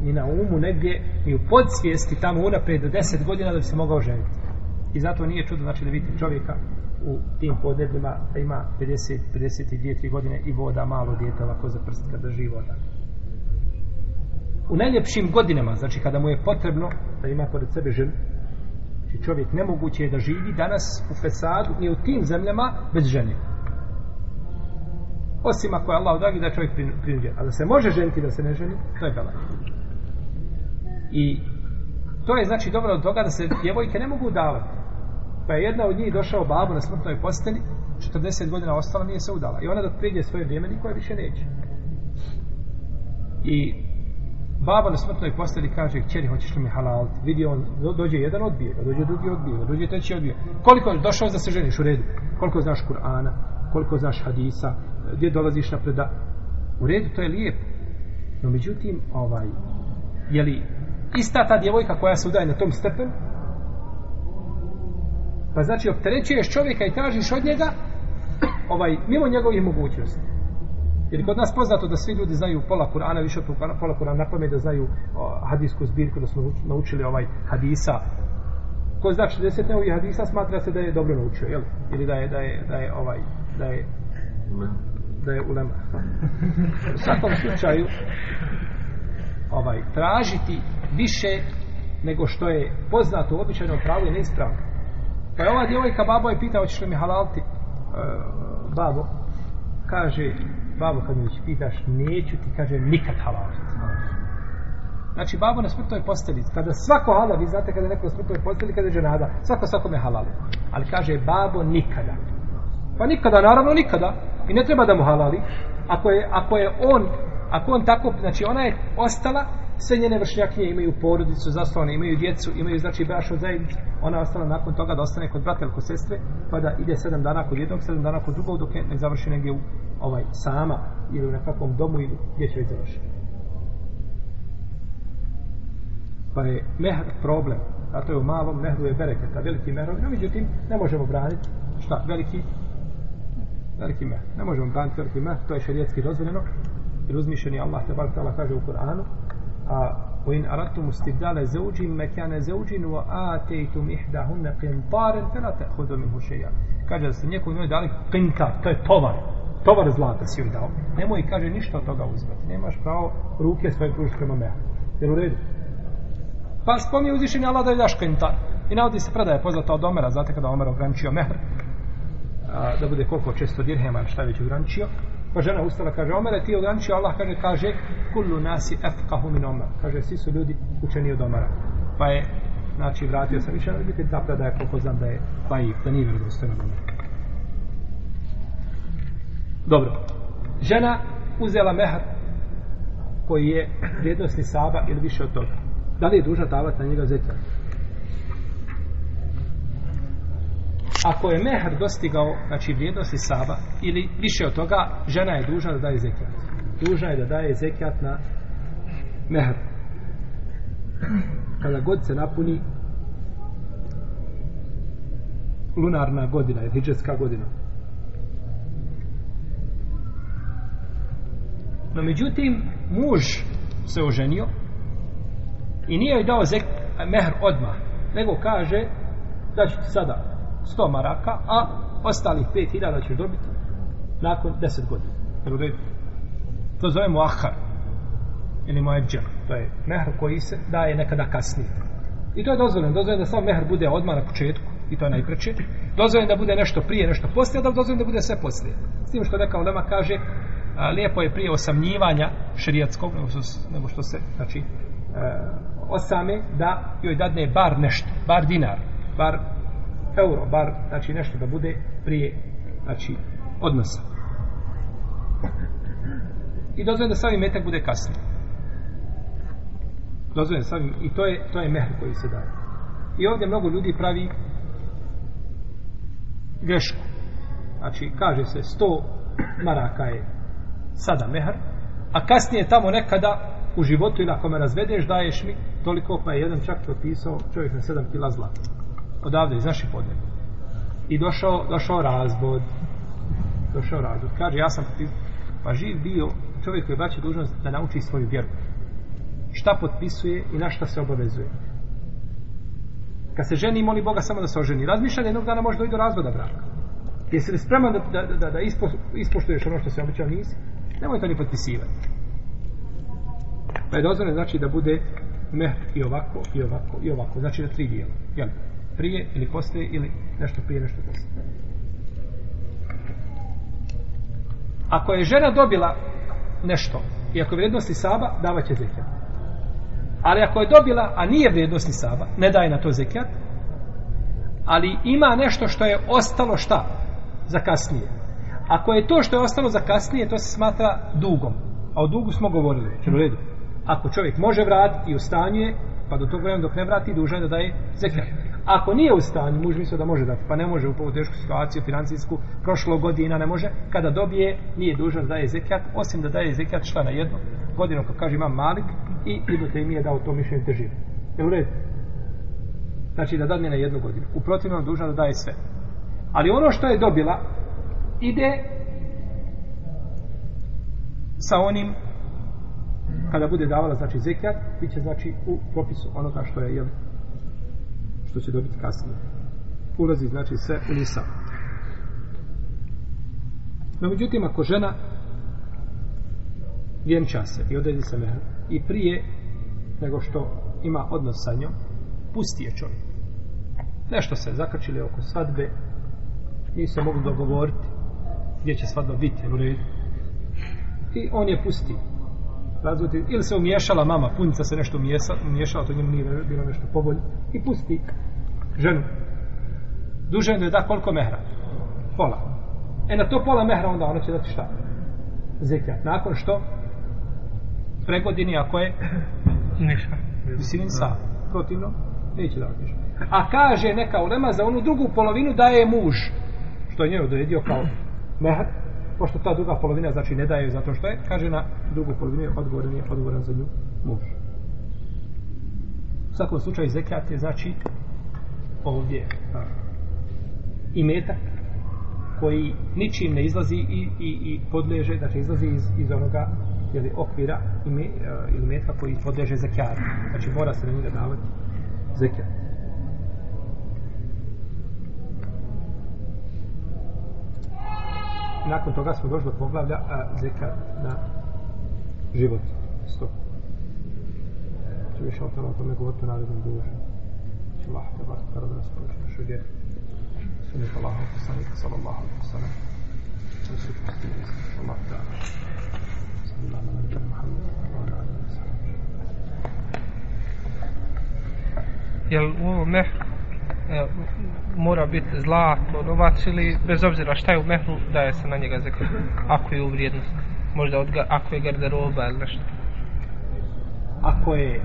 ni na umu negdje, ni u podsvijesti tamo unaprijed do deset godina da bi se mogao ženiti. I zato nije čudo, znači, da vidite čovjeka u tim podnebljima da ima 50, 52, 3 godine i voda malo djeta ovako za prst kada drži voda u najljepšim godinama, znači kada mu je potrebno da ima pored sebe ženu, znači čovjek nemoguće je da živi danas u Fesadu ni u tim zemljama bez žene. Osim ako je Allah dragi da čovjek prinuđen. A da se može ženiti da se ne ženi, to je belaj. I to je znači dobro od toga da se djevojke ne mogu davati. Pa je jedna od njih došao babu na smrtnoj posteli, 40 godina ostala, nije se udala. I ona dok priđe svoje vrijeme, niko je više neće. I Baba na smrtnoj posteli kaže, kćeri, hoćeš li mi halal? Vidi on, dođe jedan odbije, ga, dođe drugi odbije, ga, dođe treći odbije. Koliko je došao da se ženiš u redu? Koliko znaš Kur'ana? Koliko znaš hadisa? Gdje dolaziš na preda? U redu, to je lijepo. No međutim, ovaj, je li ista ta djevojka koja se udaje na tom stepenu, pa znači opterećuješ čovjeka i tražiš od njega ovaj, mimo njegovih mogućnosti. Jer kod nas poznato da svi ljudi znaju pola Kur'ana, više od pola- Kur'ana na pamet, da znaju o, hadijsku zbirku, da smo uč- naučili ovaj hadisa. Ko zna 60 neovih hadisa, smatra se da je dobro naučio, jel? Ili da je, da je, da je ovaj, da je, da je ulema. U svakom slučaju, ovaj, tražiti više nego što je poznato u običajnom pravu je neispravno. Pa je ova djevojka, babo je pitao, hoćeš li mi halalti? E, babo, kaže, babo kad mi pitaš, neću ti, kaže, nikad halaliti. Znači, babo na smrtnoj posteli, kada svako halal, vi znate kada je neko na smrtnoj posteli, kada je ženada, svako svakome halali. Ali kaže, babo, nikada. Pa nikada, naravno nikada. I ne treba da mu halali. Ako je, ako je on, ako on tako, znači ona je ostala, sve njene vršnjakinje imaju porodicu, zaslovane, imaju djecu, imaju znači brašno zajednicu. Ona je ostala nakon toga da ostane kod brata ili kod sestre, pa da ide sedam dana kod jednog, sedam dana kod drugog, dok ne ne završi negdje u ovaj sama ili u nekakvom domu ili gdje će već završiti. Pa je mehr problem. Zato je u malom mehru je bereket, a veliki mehru, no međutim, ne možemo braniti. Šta? Veliki veliki mehr. Ne možemo braniti veliki mehr, to je šerijetski dozvoljeno. Jer uzmišljeni Allah te bar kaže u Kur'anu, a وإن أردتم استبدال زوج مكان زوج وآتيتم إحداهن قنطارا فلا تأخذوا منه شيئا kaže da ste njekoj njoj dali qintar, to je tovar tovar zlata si joj dao nemoj kaže ništa od toga uzmati nemaš pravo ruke svoje pružiti prema mehru jer u redu Pa spominje uzvišenje Allah da je daš kentar. I navodi se predaje poznata od Omera, znate kada Omer ograničio mehr, a, da bude koliko često dirhema, ili šta je već ograničio. Pa žena ustala, kaže, Omer, ti ograniči, ograničio, Allah kaže, kaže, kullu nasi efkahu min Omer. Kaže, svi su ljudi učeni od Omara. Pa je, znači, vratio sam više, ali vidite, ta predaje, koliko znam da je pa i da nije vjerodostojno od Dobro. Žena uzela mehar koji je vrijednosti saba ili više od toga. Da li je dužna davati na njega zekat? Ako je mehr dostigao, znači vrijednosti saba, ili više od toga, žena je dužna da daje zekat. Dužna je da daje zekat na mehr. Kada god se napuni lunarna godina, je hijđetska godina. No međutim, muž se oženio i nije joj dao zek, mehr odmah, nego kaže da ću ti sada 100 maraka, a ostalih 5000 ćeš dobiti nakon 10 godina. Jel? To zovemo ahar ili moedžer. To je mehr koji se daje nekada kasnije. I to je dozvoljeno. Dozvoljeno da samo mehr bude odmah na početku i to je najpreće. Dozvoljeno da bude nešto prije, nešto poslije, da dozvoljeno da bude sve poslije. S tim što neka ulema kaže a, lijepo je prije osamnjivanja šerijatskog nego što, nego što se znači e, osame da joj dadne bar nešto, bar dinar, bar euro, bar znači nešto da bude prije znači odnosa. I dozvoljeno da sami metak bude kasnije. Dozvoljeno sami i to je to je mehr koji se daje. I ovdje mnogo ljudi pravi grešku. Znači, kaže se 100 maraka je sada mehar, a kasnije tamo nekada u životu ili ako me razvedeš daješ mi toliko pa je jedan čak propisao čovjek na 7 kila zlata odavde iz naših podnega i došao, došao razbod došao razbod kaže ja sam pa živ bio čovjek koji je braće dužnost da nauči svoju vjeru. Šta potpisuje i na šta se obavezuje. Kad se ženi moli Boga samo da se oženi. Razmišlja da jednog dana može doći do razvoda braka jesi li spreman da, da, da, da ispo, ispoštuješ ono što se običao nisi. Nemoj to ni potpisivati. Pa je dozvoljeno znači da bude mehr i ovako, i ovako, i ovako. Znači na tri dijela. Jel? Prije ili poslije ili nešto prije, nešto poslije. Ako je žena dobila nešto i ako je vrijednosti saba, davat će zekijat. Ali ako je dobila, a nije vrijednosti saba, ne daje na to zekijat, ali ima nešto što je ostalo šta? Za kasnije. Ako je to što je ostalo za kasnije, to se smatra dugom. A o dugu smo govorili. U redu? Ako čovjek može vratiti i u stanju je, pa do tog vremena dok ne vrati, dužan je da daje zekijat. Ako nije u stanju, muž misle da može dati, pa ne može u povu tešku situaciju financijsku, prošlo godina ne može, kada dobije, nije dužan da daje zekat, osim da daje zekat šta na jednu godinu, kako kaže imam malik, i Ibn Taymi je dao to mišljenje težinu. Je u redu? Znači da dadne na jednu godinu. U protivnom dužan da daje sve. Ali ono što je dobila, ide sa onim kada bude davala znači zekat, bit će znači u propisu onoga što je jel, što će dobiti kasnije. Ulazi znači sve u nisa. No međutim, ako žena vjenča se i odredi se mehr i prije nego što ima odnos sa njom, pusti je čovjek. Nešto se zakrčili oko svadbe, nisu se mogli dogovoriti gdje će svadba biti u redu. I on je pusti. Razvoti, ili se umiješala mama, punica se nešto umiješala, umiješala to njemu nije bilo nešto pobolje. I pusti ženu. Duže je da koliko mehra? Pola. E na to pola mehra onda ona će dati šta? Zekijat. Nakon što? Pregodini ako je? [clears throat] Ništa. Visinin sa. Protivno? Neće davati ništa. A kaže neka ulema za onu drugu polovinu daje muž. Što je njoj odredio kao [clears throat] mehr. Pošto ta druga polovina znači ne daje zato što je. Kaže na drugu polovinu je odgovoran, je odgovoran za nju muž. U svakom slučaju zekijat je znači ovdje a, i metak koji ničim ne izlazi i, i, i podleže, znači izlazi iz, iz onoga jeli, okvira i me, e, ili metka koji podleže zekijatu. Znači mora se na njega davati zekijat. Nakon toga smo došli do poglavlja a, zekat na život. Stop. Ču više o tome, o tome govoriti u narednom dužem. Ču Allah te bar tada da nas pruži na šoj vjeri. Allah, sallallahu alaihi wa sallam. Če su postili, Allah te ara. Sallallahu alaihi wa Muhammed, alaihi sallam. Jel u ovome e, mora biti zlato, novac ili bez obzira šta je u mehru, daje se na njega zekat, ako je u vrijednosti. Možda od, ako je garderoba ili nešto. Ako je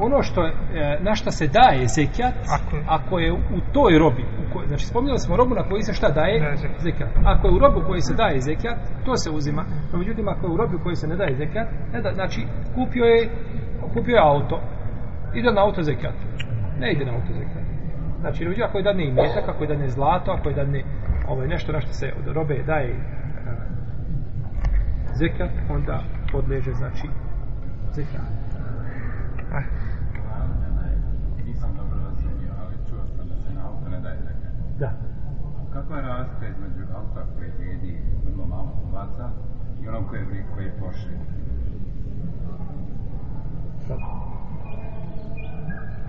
ono što e, na šta se daje zekijat, Ako je- ako je u toj robi, u koj, znači spominjali smo robu na koji se šta daje, Daje zekijat. zekijat. Ako je u robu koji se daje zekijat, to se uzima. No, međutim, ako je u robi koji se ne daje zekijat, ne da, znači kupio je, kupio je auto, ide na auto zekijat. Ne ide na auto zekijat. Znači, ljudi, ako je dadne i metak, ako je dadne zlato, ako je dadne ovaj, nešto na što se od robe daje e, zekijat, onda podleže, znači, zekijat. Ah, Nisam dobro razumio, ali čuo sam da se na auto ne daje zekat. Da. Kakva je razlika između auta koje vrijedi vrlo malo novaca i onog koje, vri- koje je Porsche?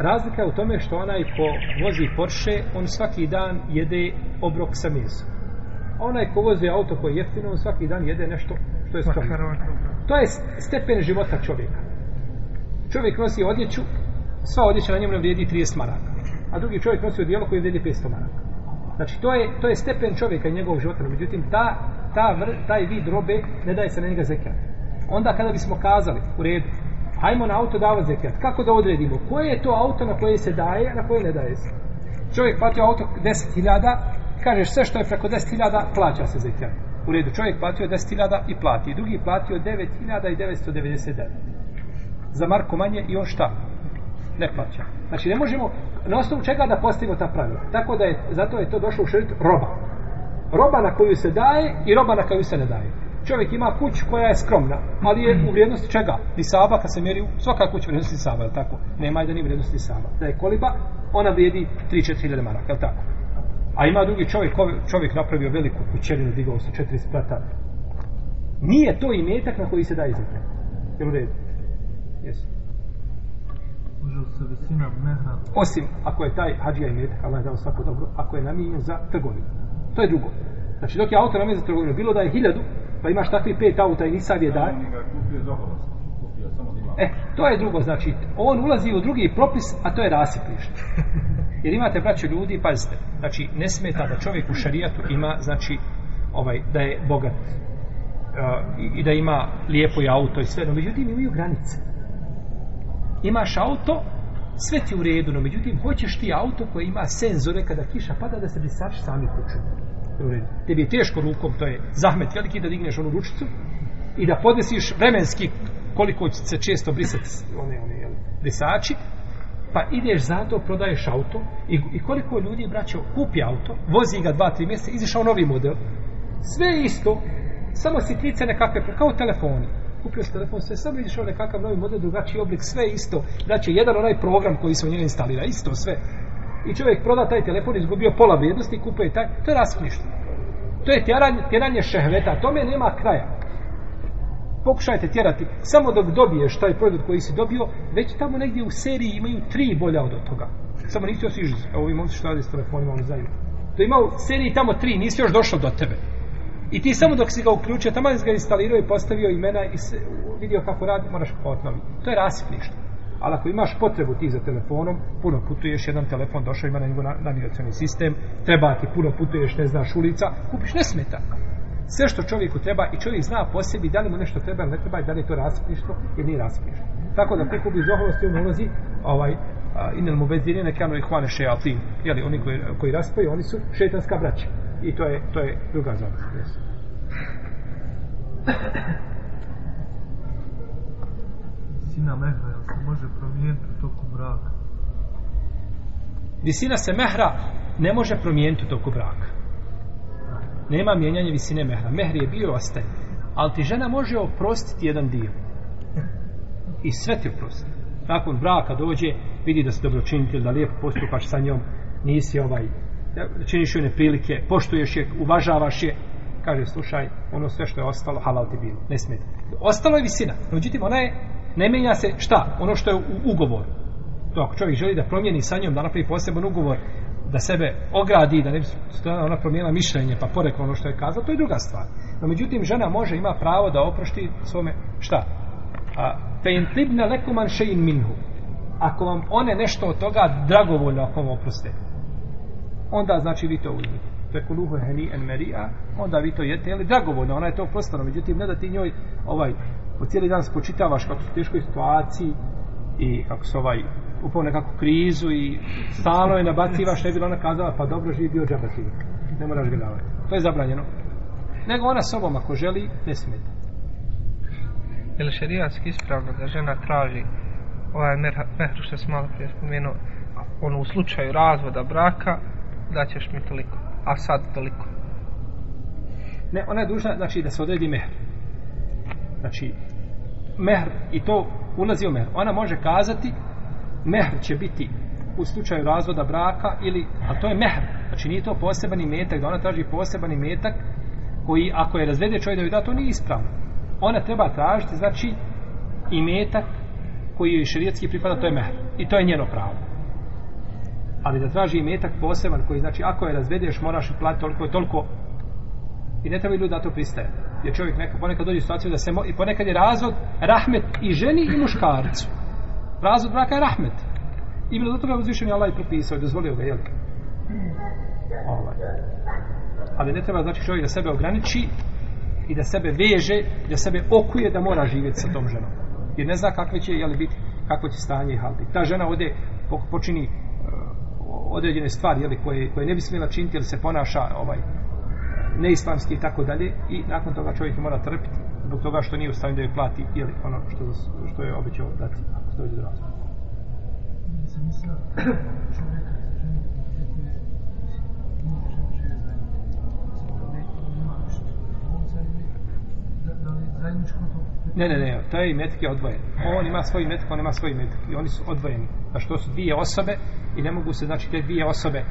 Razlika je u tome što onaj ko vozi Porsche, on svaki dan jede obrok sa mesom. A onaj ko vozi auto koje je jeftino, on svaki dan jede nešto što je skromno. To je stepen života čovjeka. Čovjek nosi odjeću, sva odjeća na njemu ne vrijedi 30 maraka. A drugi čovjek nosi odijelo koje vrijedi 500 maraka. Znači, to je, to je stepen čovjeka i njegovog života. Međutim, ta, ta vr, taj vid robe ne daje se na njega zekat. Onda kada bismo kazali, u redu, hajmo na auto davati zekijat. Kako da odredimo? Koje je to auto na koje se daje, a na koje ne daje se? Čovjek platio auto 10.000, kažeš sve što je preko 10.000, plaća se zekijat. U redu, čovjek platio 10.000 i plati. I drugi platio 9.999. Za marko manje i on šta? Ne plaća. Znači ne možemo na osnovu čega da postavimo ta pravila. Tako da je, zato je to došlo u šerit roba. Roba na koju se daje i roba na koju se ne daje. Čovjek ima kuću koja je skromna, ali je u vrijednosti čega? Nisaba kad se mjeri, u- svaka kuća vrijednosti nisaba, je tako? Nema je da ni vrijednosti nisaba. Da je koliba, ona vrijedi 3-4 hiljade maraka, je tako? A ima drugi čovjek, čovjek napravio veliku kućerinu, digao se četiri sprata. Nije to imetak na koji se daje zekat. Jel u redu? Jesu. Osim ako je taj hađija imetak, Allah je dao svako dobro, ako je namijenjen za trgovinu. To je drugo. Znači dok je auto namijenjen za trgovinu, bilo da je hiljadu, pa imaš takvi pet auta i nisav je da ima. E, to je drugo, znači, on ulazi u drugi propis, a to je rasiplište. [laughs] Jer imate, braćo, ljudi, pazite, znači, ne smeta da čovjek u šarijatu ima, znači, ovaj, da je bogat uh, i, i da ima lijepo i auto i sve, no međutim imaju granice. imaš auto, sve ti u redu, no međutim, hoćeš ti auto koje ima senzore kada kiša pada da se brisači sami kuću. Tebi je teško rukom, to je zahmet veliki da digneš onu ručicu i da podesiš vremenski koliko će se često brisati one, one jel, brisači, pa ideš zato, prodaješ auto i, i koliko ljudi, braćo, kupi auto, vozi ga dva, tri mjeseca, izišao novi model, sve isto, samo sitnice nekakve, kao telefoni. Kupio se telefon, sve samo izišao ovaj nekakav novi model, drugačiji oblik, sve isto. Znači, jedan onaj program koji se u njega instalira, isto sve. I čovjek proda taj telefon, izgubio pola vrijednosti i kupuje taj, to je raskništvo. To je tjeranje, tjeranje šehveta, tome nema kraja pokušajte tjerati, samo dok dobiješ taj proizvod koji si dobio, već tamo negdje u seriji imaju tri bolja od toga. Samo nisi još iži, evo vi momci što radi s telefonima, oni znaju. To ima u seriji tamo tri, nisi još došao do tebe. I ti samo dok si ga uključio, tamo si ga instalirao i postavio imena i se, vidio kako radi, moraš kupovati novi. To je rasipništvo. Ali ako imaš potrebu ti za telefonom, puno putuješ, jedan telefon došao, ima na njegov navigacioni sistem, treba ti, puno putuješ, ne znaš ulica, kupiš, ne smeta sve što čovjeku treba i čovjek zna po sebi da li mu nešto treba ili ne treba i da li je to raspništvo ili nije raspništvo. Tako da prikupi zoholosti on ulazi ovaj, inel mu vezirine nekano i hvane šeatin. Jeli, oni koji, koji raspoje, oni su šetanska braća. I to je, to je druga završa. Yes. Sina mehra, može promijeniti u toku braka? Visina se mehra ne može promijeniti u toku braka nema mijenjanja visine mehra. Mehr je bio ostaje. Ali ti žena može oprostiti jedan dio. I sve ti oprostiti. Nakon braka dođe, vidi da si dobročinitelj, da lijepo postupaš sa njom, nisi ovaj, činiš joj neprilike, poštuješ je, uvažavaš je, kaže, slušaj, ono sve što je ostalo, halal ti bilo, ne smeta. Ostalo je visina, međutim, ona je, ne menja se, šta? Ono što je u ugovoru. To ako čovjek želi da promijeni sa njom, da napravi poseban ugovor, da sebe ogradi, da ne bi ona promijenila mišljenje, pa porekla ono što je kazala, to je druga stvar. No, međutim, žena može, ima pravo da oprošti svome, šta? A, fe in tibne lekuman šein minhu. Ako vam one nešto od toga dragovoljno ako vam oproste, onda znači vi to uzmite. Preko luhu heni en merija, onda vi to jete, jel, dragovoljno, ona je to oprostano. Međutim, ne da ti njoj ovaj, po cijeli dan spočitavaš kako su teškoj situaciji i kako se ovaj upao nekakvu krizu i stalo je nabaciva što je bila ona kazala pa dobro živi bio džaba živi ne moraš ga davati to je zabranjeno. Nego ona sobom ako želi ne smeta. Je li šerijatski ispravno da žena traži ovaj mehru što sam malo prije spomenuo ono u slučaju razvoda braka da ćeš mi toliko a sad toliko? Ne ona je dužna znači da se odredi mehr. Znači mehr i to ulazi u mehr ona može kazati mehr će biti u slučaju razvoda braka ili, a to je mehr, znači nije to poseban imetak, da ona traži poseban imetak koji ako je razvede čovjek da joj da, to nije ispravno. Ona treba tražiti, znači, imetak koji joj šerijetski pripada, to je mehr. I to je njeno pravo. Ali da traži imetak poseban koji, znači, ako je razvedeš, moraš platiti toliko i toliko i ne treba ljudi da to pristaje. Jer čovjek neka, ponekad dođe u situaciju da se, mo, i ponekad je razvod rahmet i ženi i muškarcu razvod braka je rahmet. I bilo zato ga uzvišen Allah i propisao i dozvolio ga, jel? Ovaj. Ali ne treba znači čovjek da sebe ograniči i da sebe veže, da sebe okuje da mora živjeti sa tom ženom. Jer ne zna kakve će, jel, biti, kako će stanje i hal biti. Ta žena ode, počini eh, određene stvari, jel, koje, koje ne bi smjela činiti, jer se ponaša ovaj, neislamski i tako dalje i nakon toga čovjek mora trpiti zbog toga što nije u stanju da je plati ili ono što, što je obećao dati ako se dođe do razloga. Ne, ne, ne, taj metak je odvojen. On ima svoj metak, on ima svoj metak. I oni su odvojeni. A što su dvije osobe i ne mogu se, znači, te dvije osobe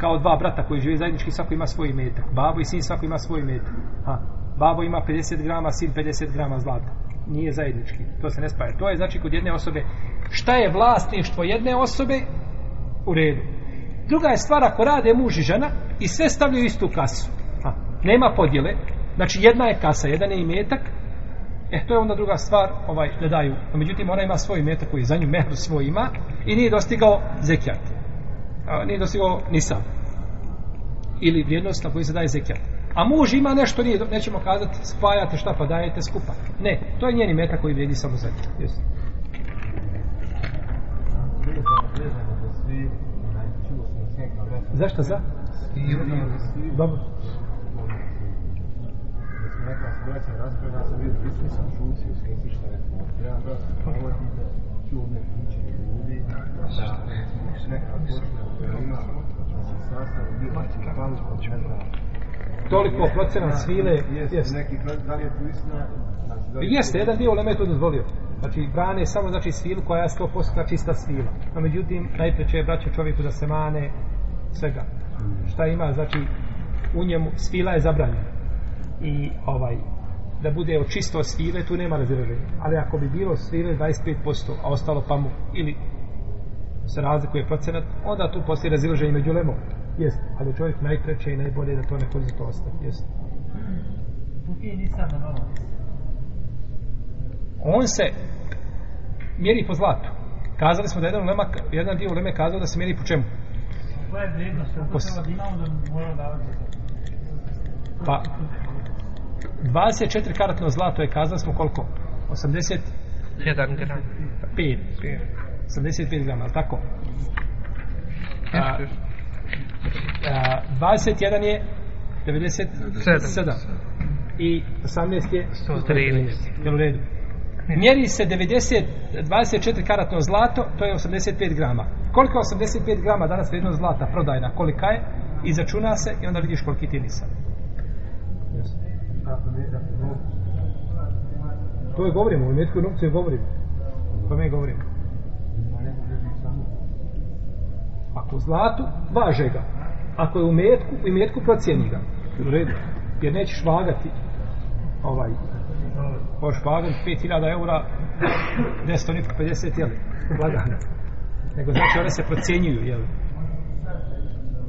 kao dva brata koji žive zajednički, svako ima svoj metak. Babo i sin svako ima svoj metak. Ha babo ima 50 grama, sin 50 grama zlata. Nije zajednički. To se ne spaja. To je znači kod jedne osobe. Šta je vlasništvo jedne osobe? U redu. Druga je stvar ako rade muž i žena i sve stavljaju istu kasu. Ha. Nema podjele. Znači jedna je kasa, jedan je imetak. E, to je onda druga stvar, ovaj, da daju. No, međutim, ona ima svoj imetak koji za nju mehru svoj ima i nije dostigao zekijat. A, nije dostigao nisam. Ili vrijednost na koju se daje zekijat. A muž ima nešto, nije, nećemo kazati, spajate šta pa dajete skupa. Ne, to je njeni meta koji vrijedi samo za Jesi. Zašto za? Dobro. neka situacija raspravlja, ja sam vidio prisu, sam šucio, s kim si šta rekao. Ja da čuo Toliko procenat svile, Jeste, neki, da li je tu istina? Znači, Jeste, jedan dio uleme je to dozvolio. Znači, brane samo znači svilu koja je 100% čista znači, svila. A međutim, najpreće je braće čovjeku da se mane svega. Šta ima, znači, u njemu svila je zabranjena. I ovaj, da bude od čisto svile, tu nema razilaženja. Ali ako bi bilo svile 25%, a ostalo pamuk ili se razlikuje procenat, onda tu postoji razilaženje među lemom. Jest, ali čovjek najpreće i najbolje da to ne koristi to ostaje. Jest. On se mjeri po zlatu. Kazali smo da jedan, ulema, jedan dio uleme kazao da se mjeri po čemu? Koja je vrijednost? Ako Po- treba da imamo da moramo davati za to? Pa 24 karatno zlato je kazali smo koliko? 85 Jedan gram. 85 grama, ali tako? A, Jeste. a, 21 je 97 i 18 je 113. Jel u redu? Mjeri se 90, 24 karatno zlato, to je 85 grama. Koliko je 85 grama danas vrijednost zlata prodajna? Kolika je? Izračuna se i onda vidiš koliki ti ne, To je govorimo, u metku i novcu je govorimo. To mi govorimo. ima neko drži samo. Ako zlatu, važe ga. Ako je u metku, u metku procijeni ga. Jel U redu. Jer nećeš vagati ovaj možeš vagati 5000 eura 10 nitko 50 jeli lagano nego znači one se procjenjuju jeli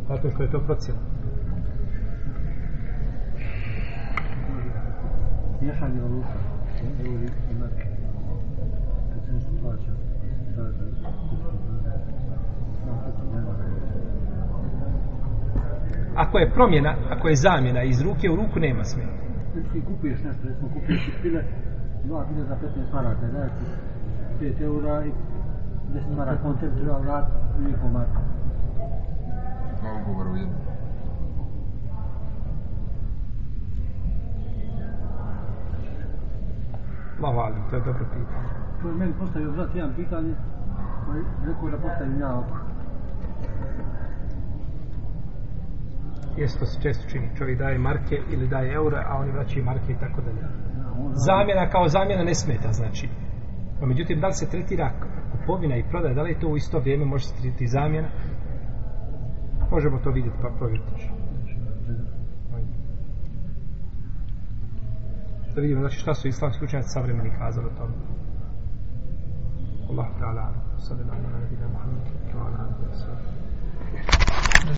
zato što je to procjena Miješanje valuta. Euri i marke. Kad se nešto plaća. Kaže, no, kako nema. Ako je promjena ako je zamjena iz ruke u ruku nema Znači ti kupuješ nešto, recimo ti pile, 2 za 15 maraka, daje ti 5 eura i 10 maraka, on tebi treba vrat, nijekom marka. Dva ugovora u jednom. Allahu alim, to je dobro pitanje To je meni postavio brat jedan pitanje, koji rekao da postavim ja oko. Jeste to se često čini. Čovjek daje marke ili daje eure a oni vraćaju marke i tako dalje. Zamjena kao zamjena ne smeta znači. No, međutim da li se tretira kupovina i prodaja da li je to u isto vrijeme može se tretirati zamjena? Možemo to vidjeti pa provjeriti da vidimo znači šta su islamski učenjaci savremeni kazali o tome. Allah ta'ala sallallahu alaihi wa sallam.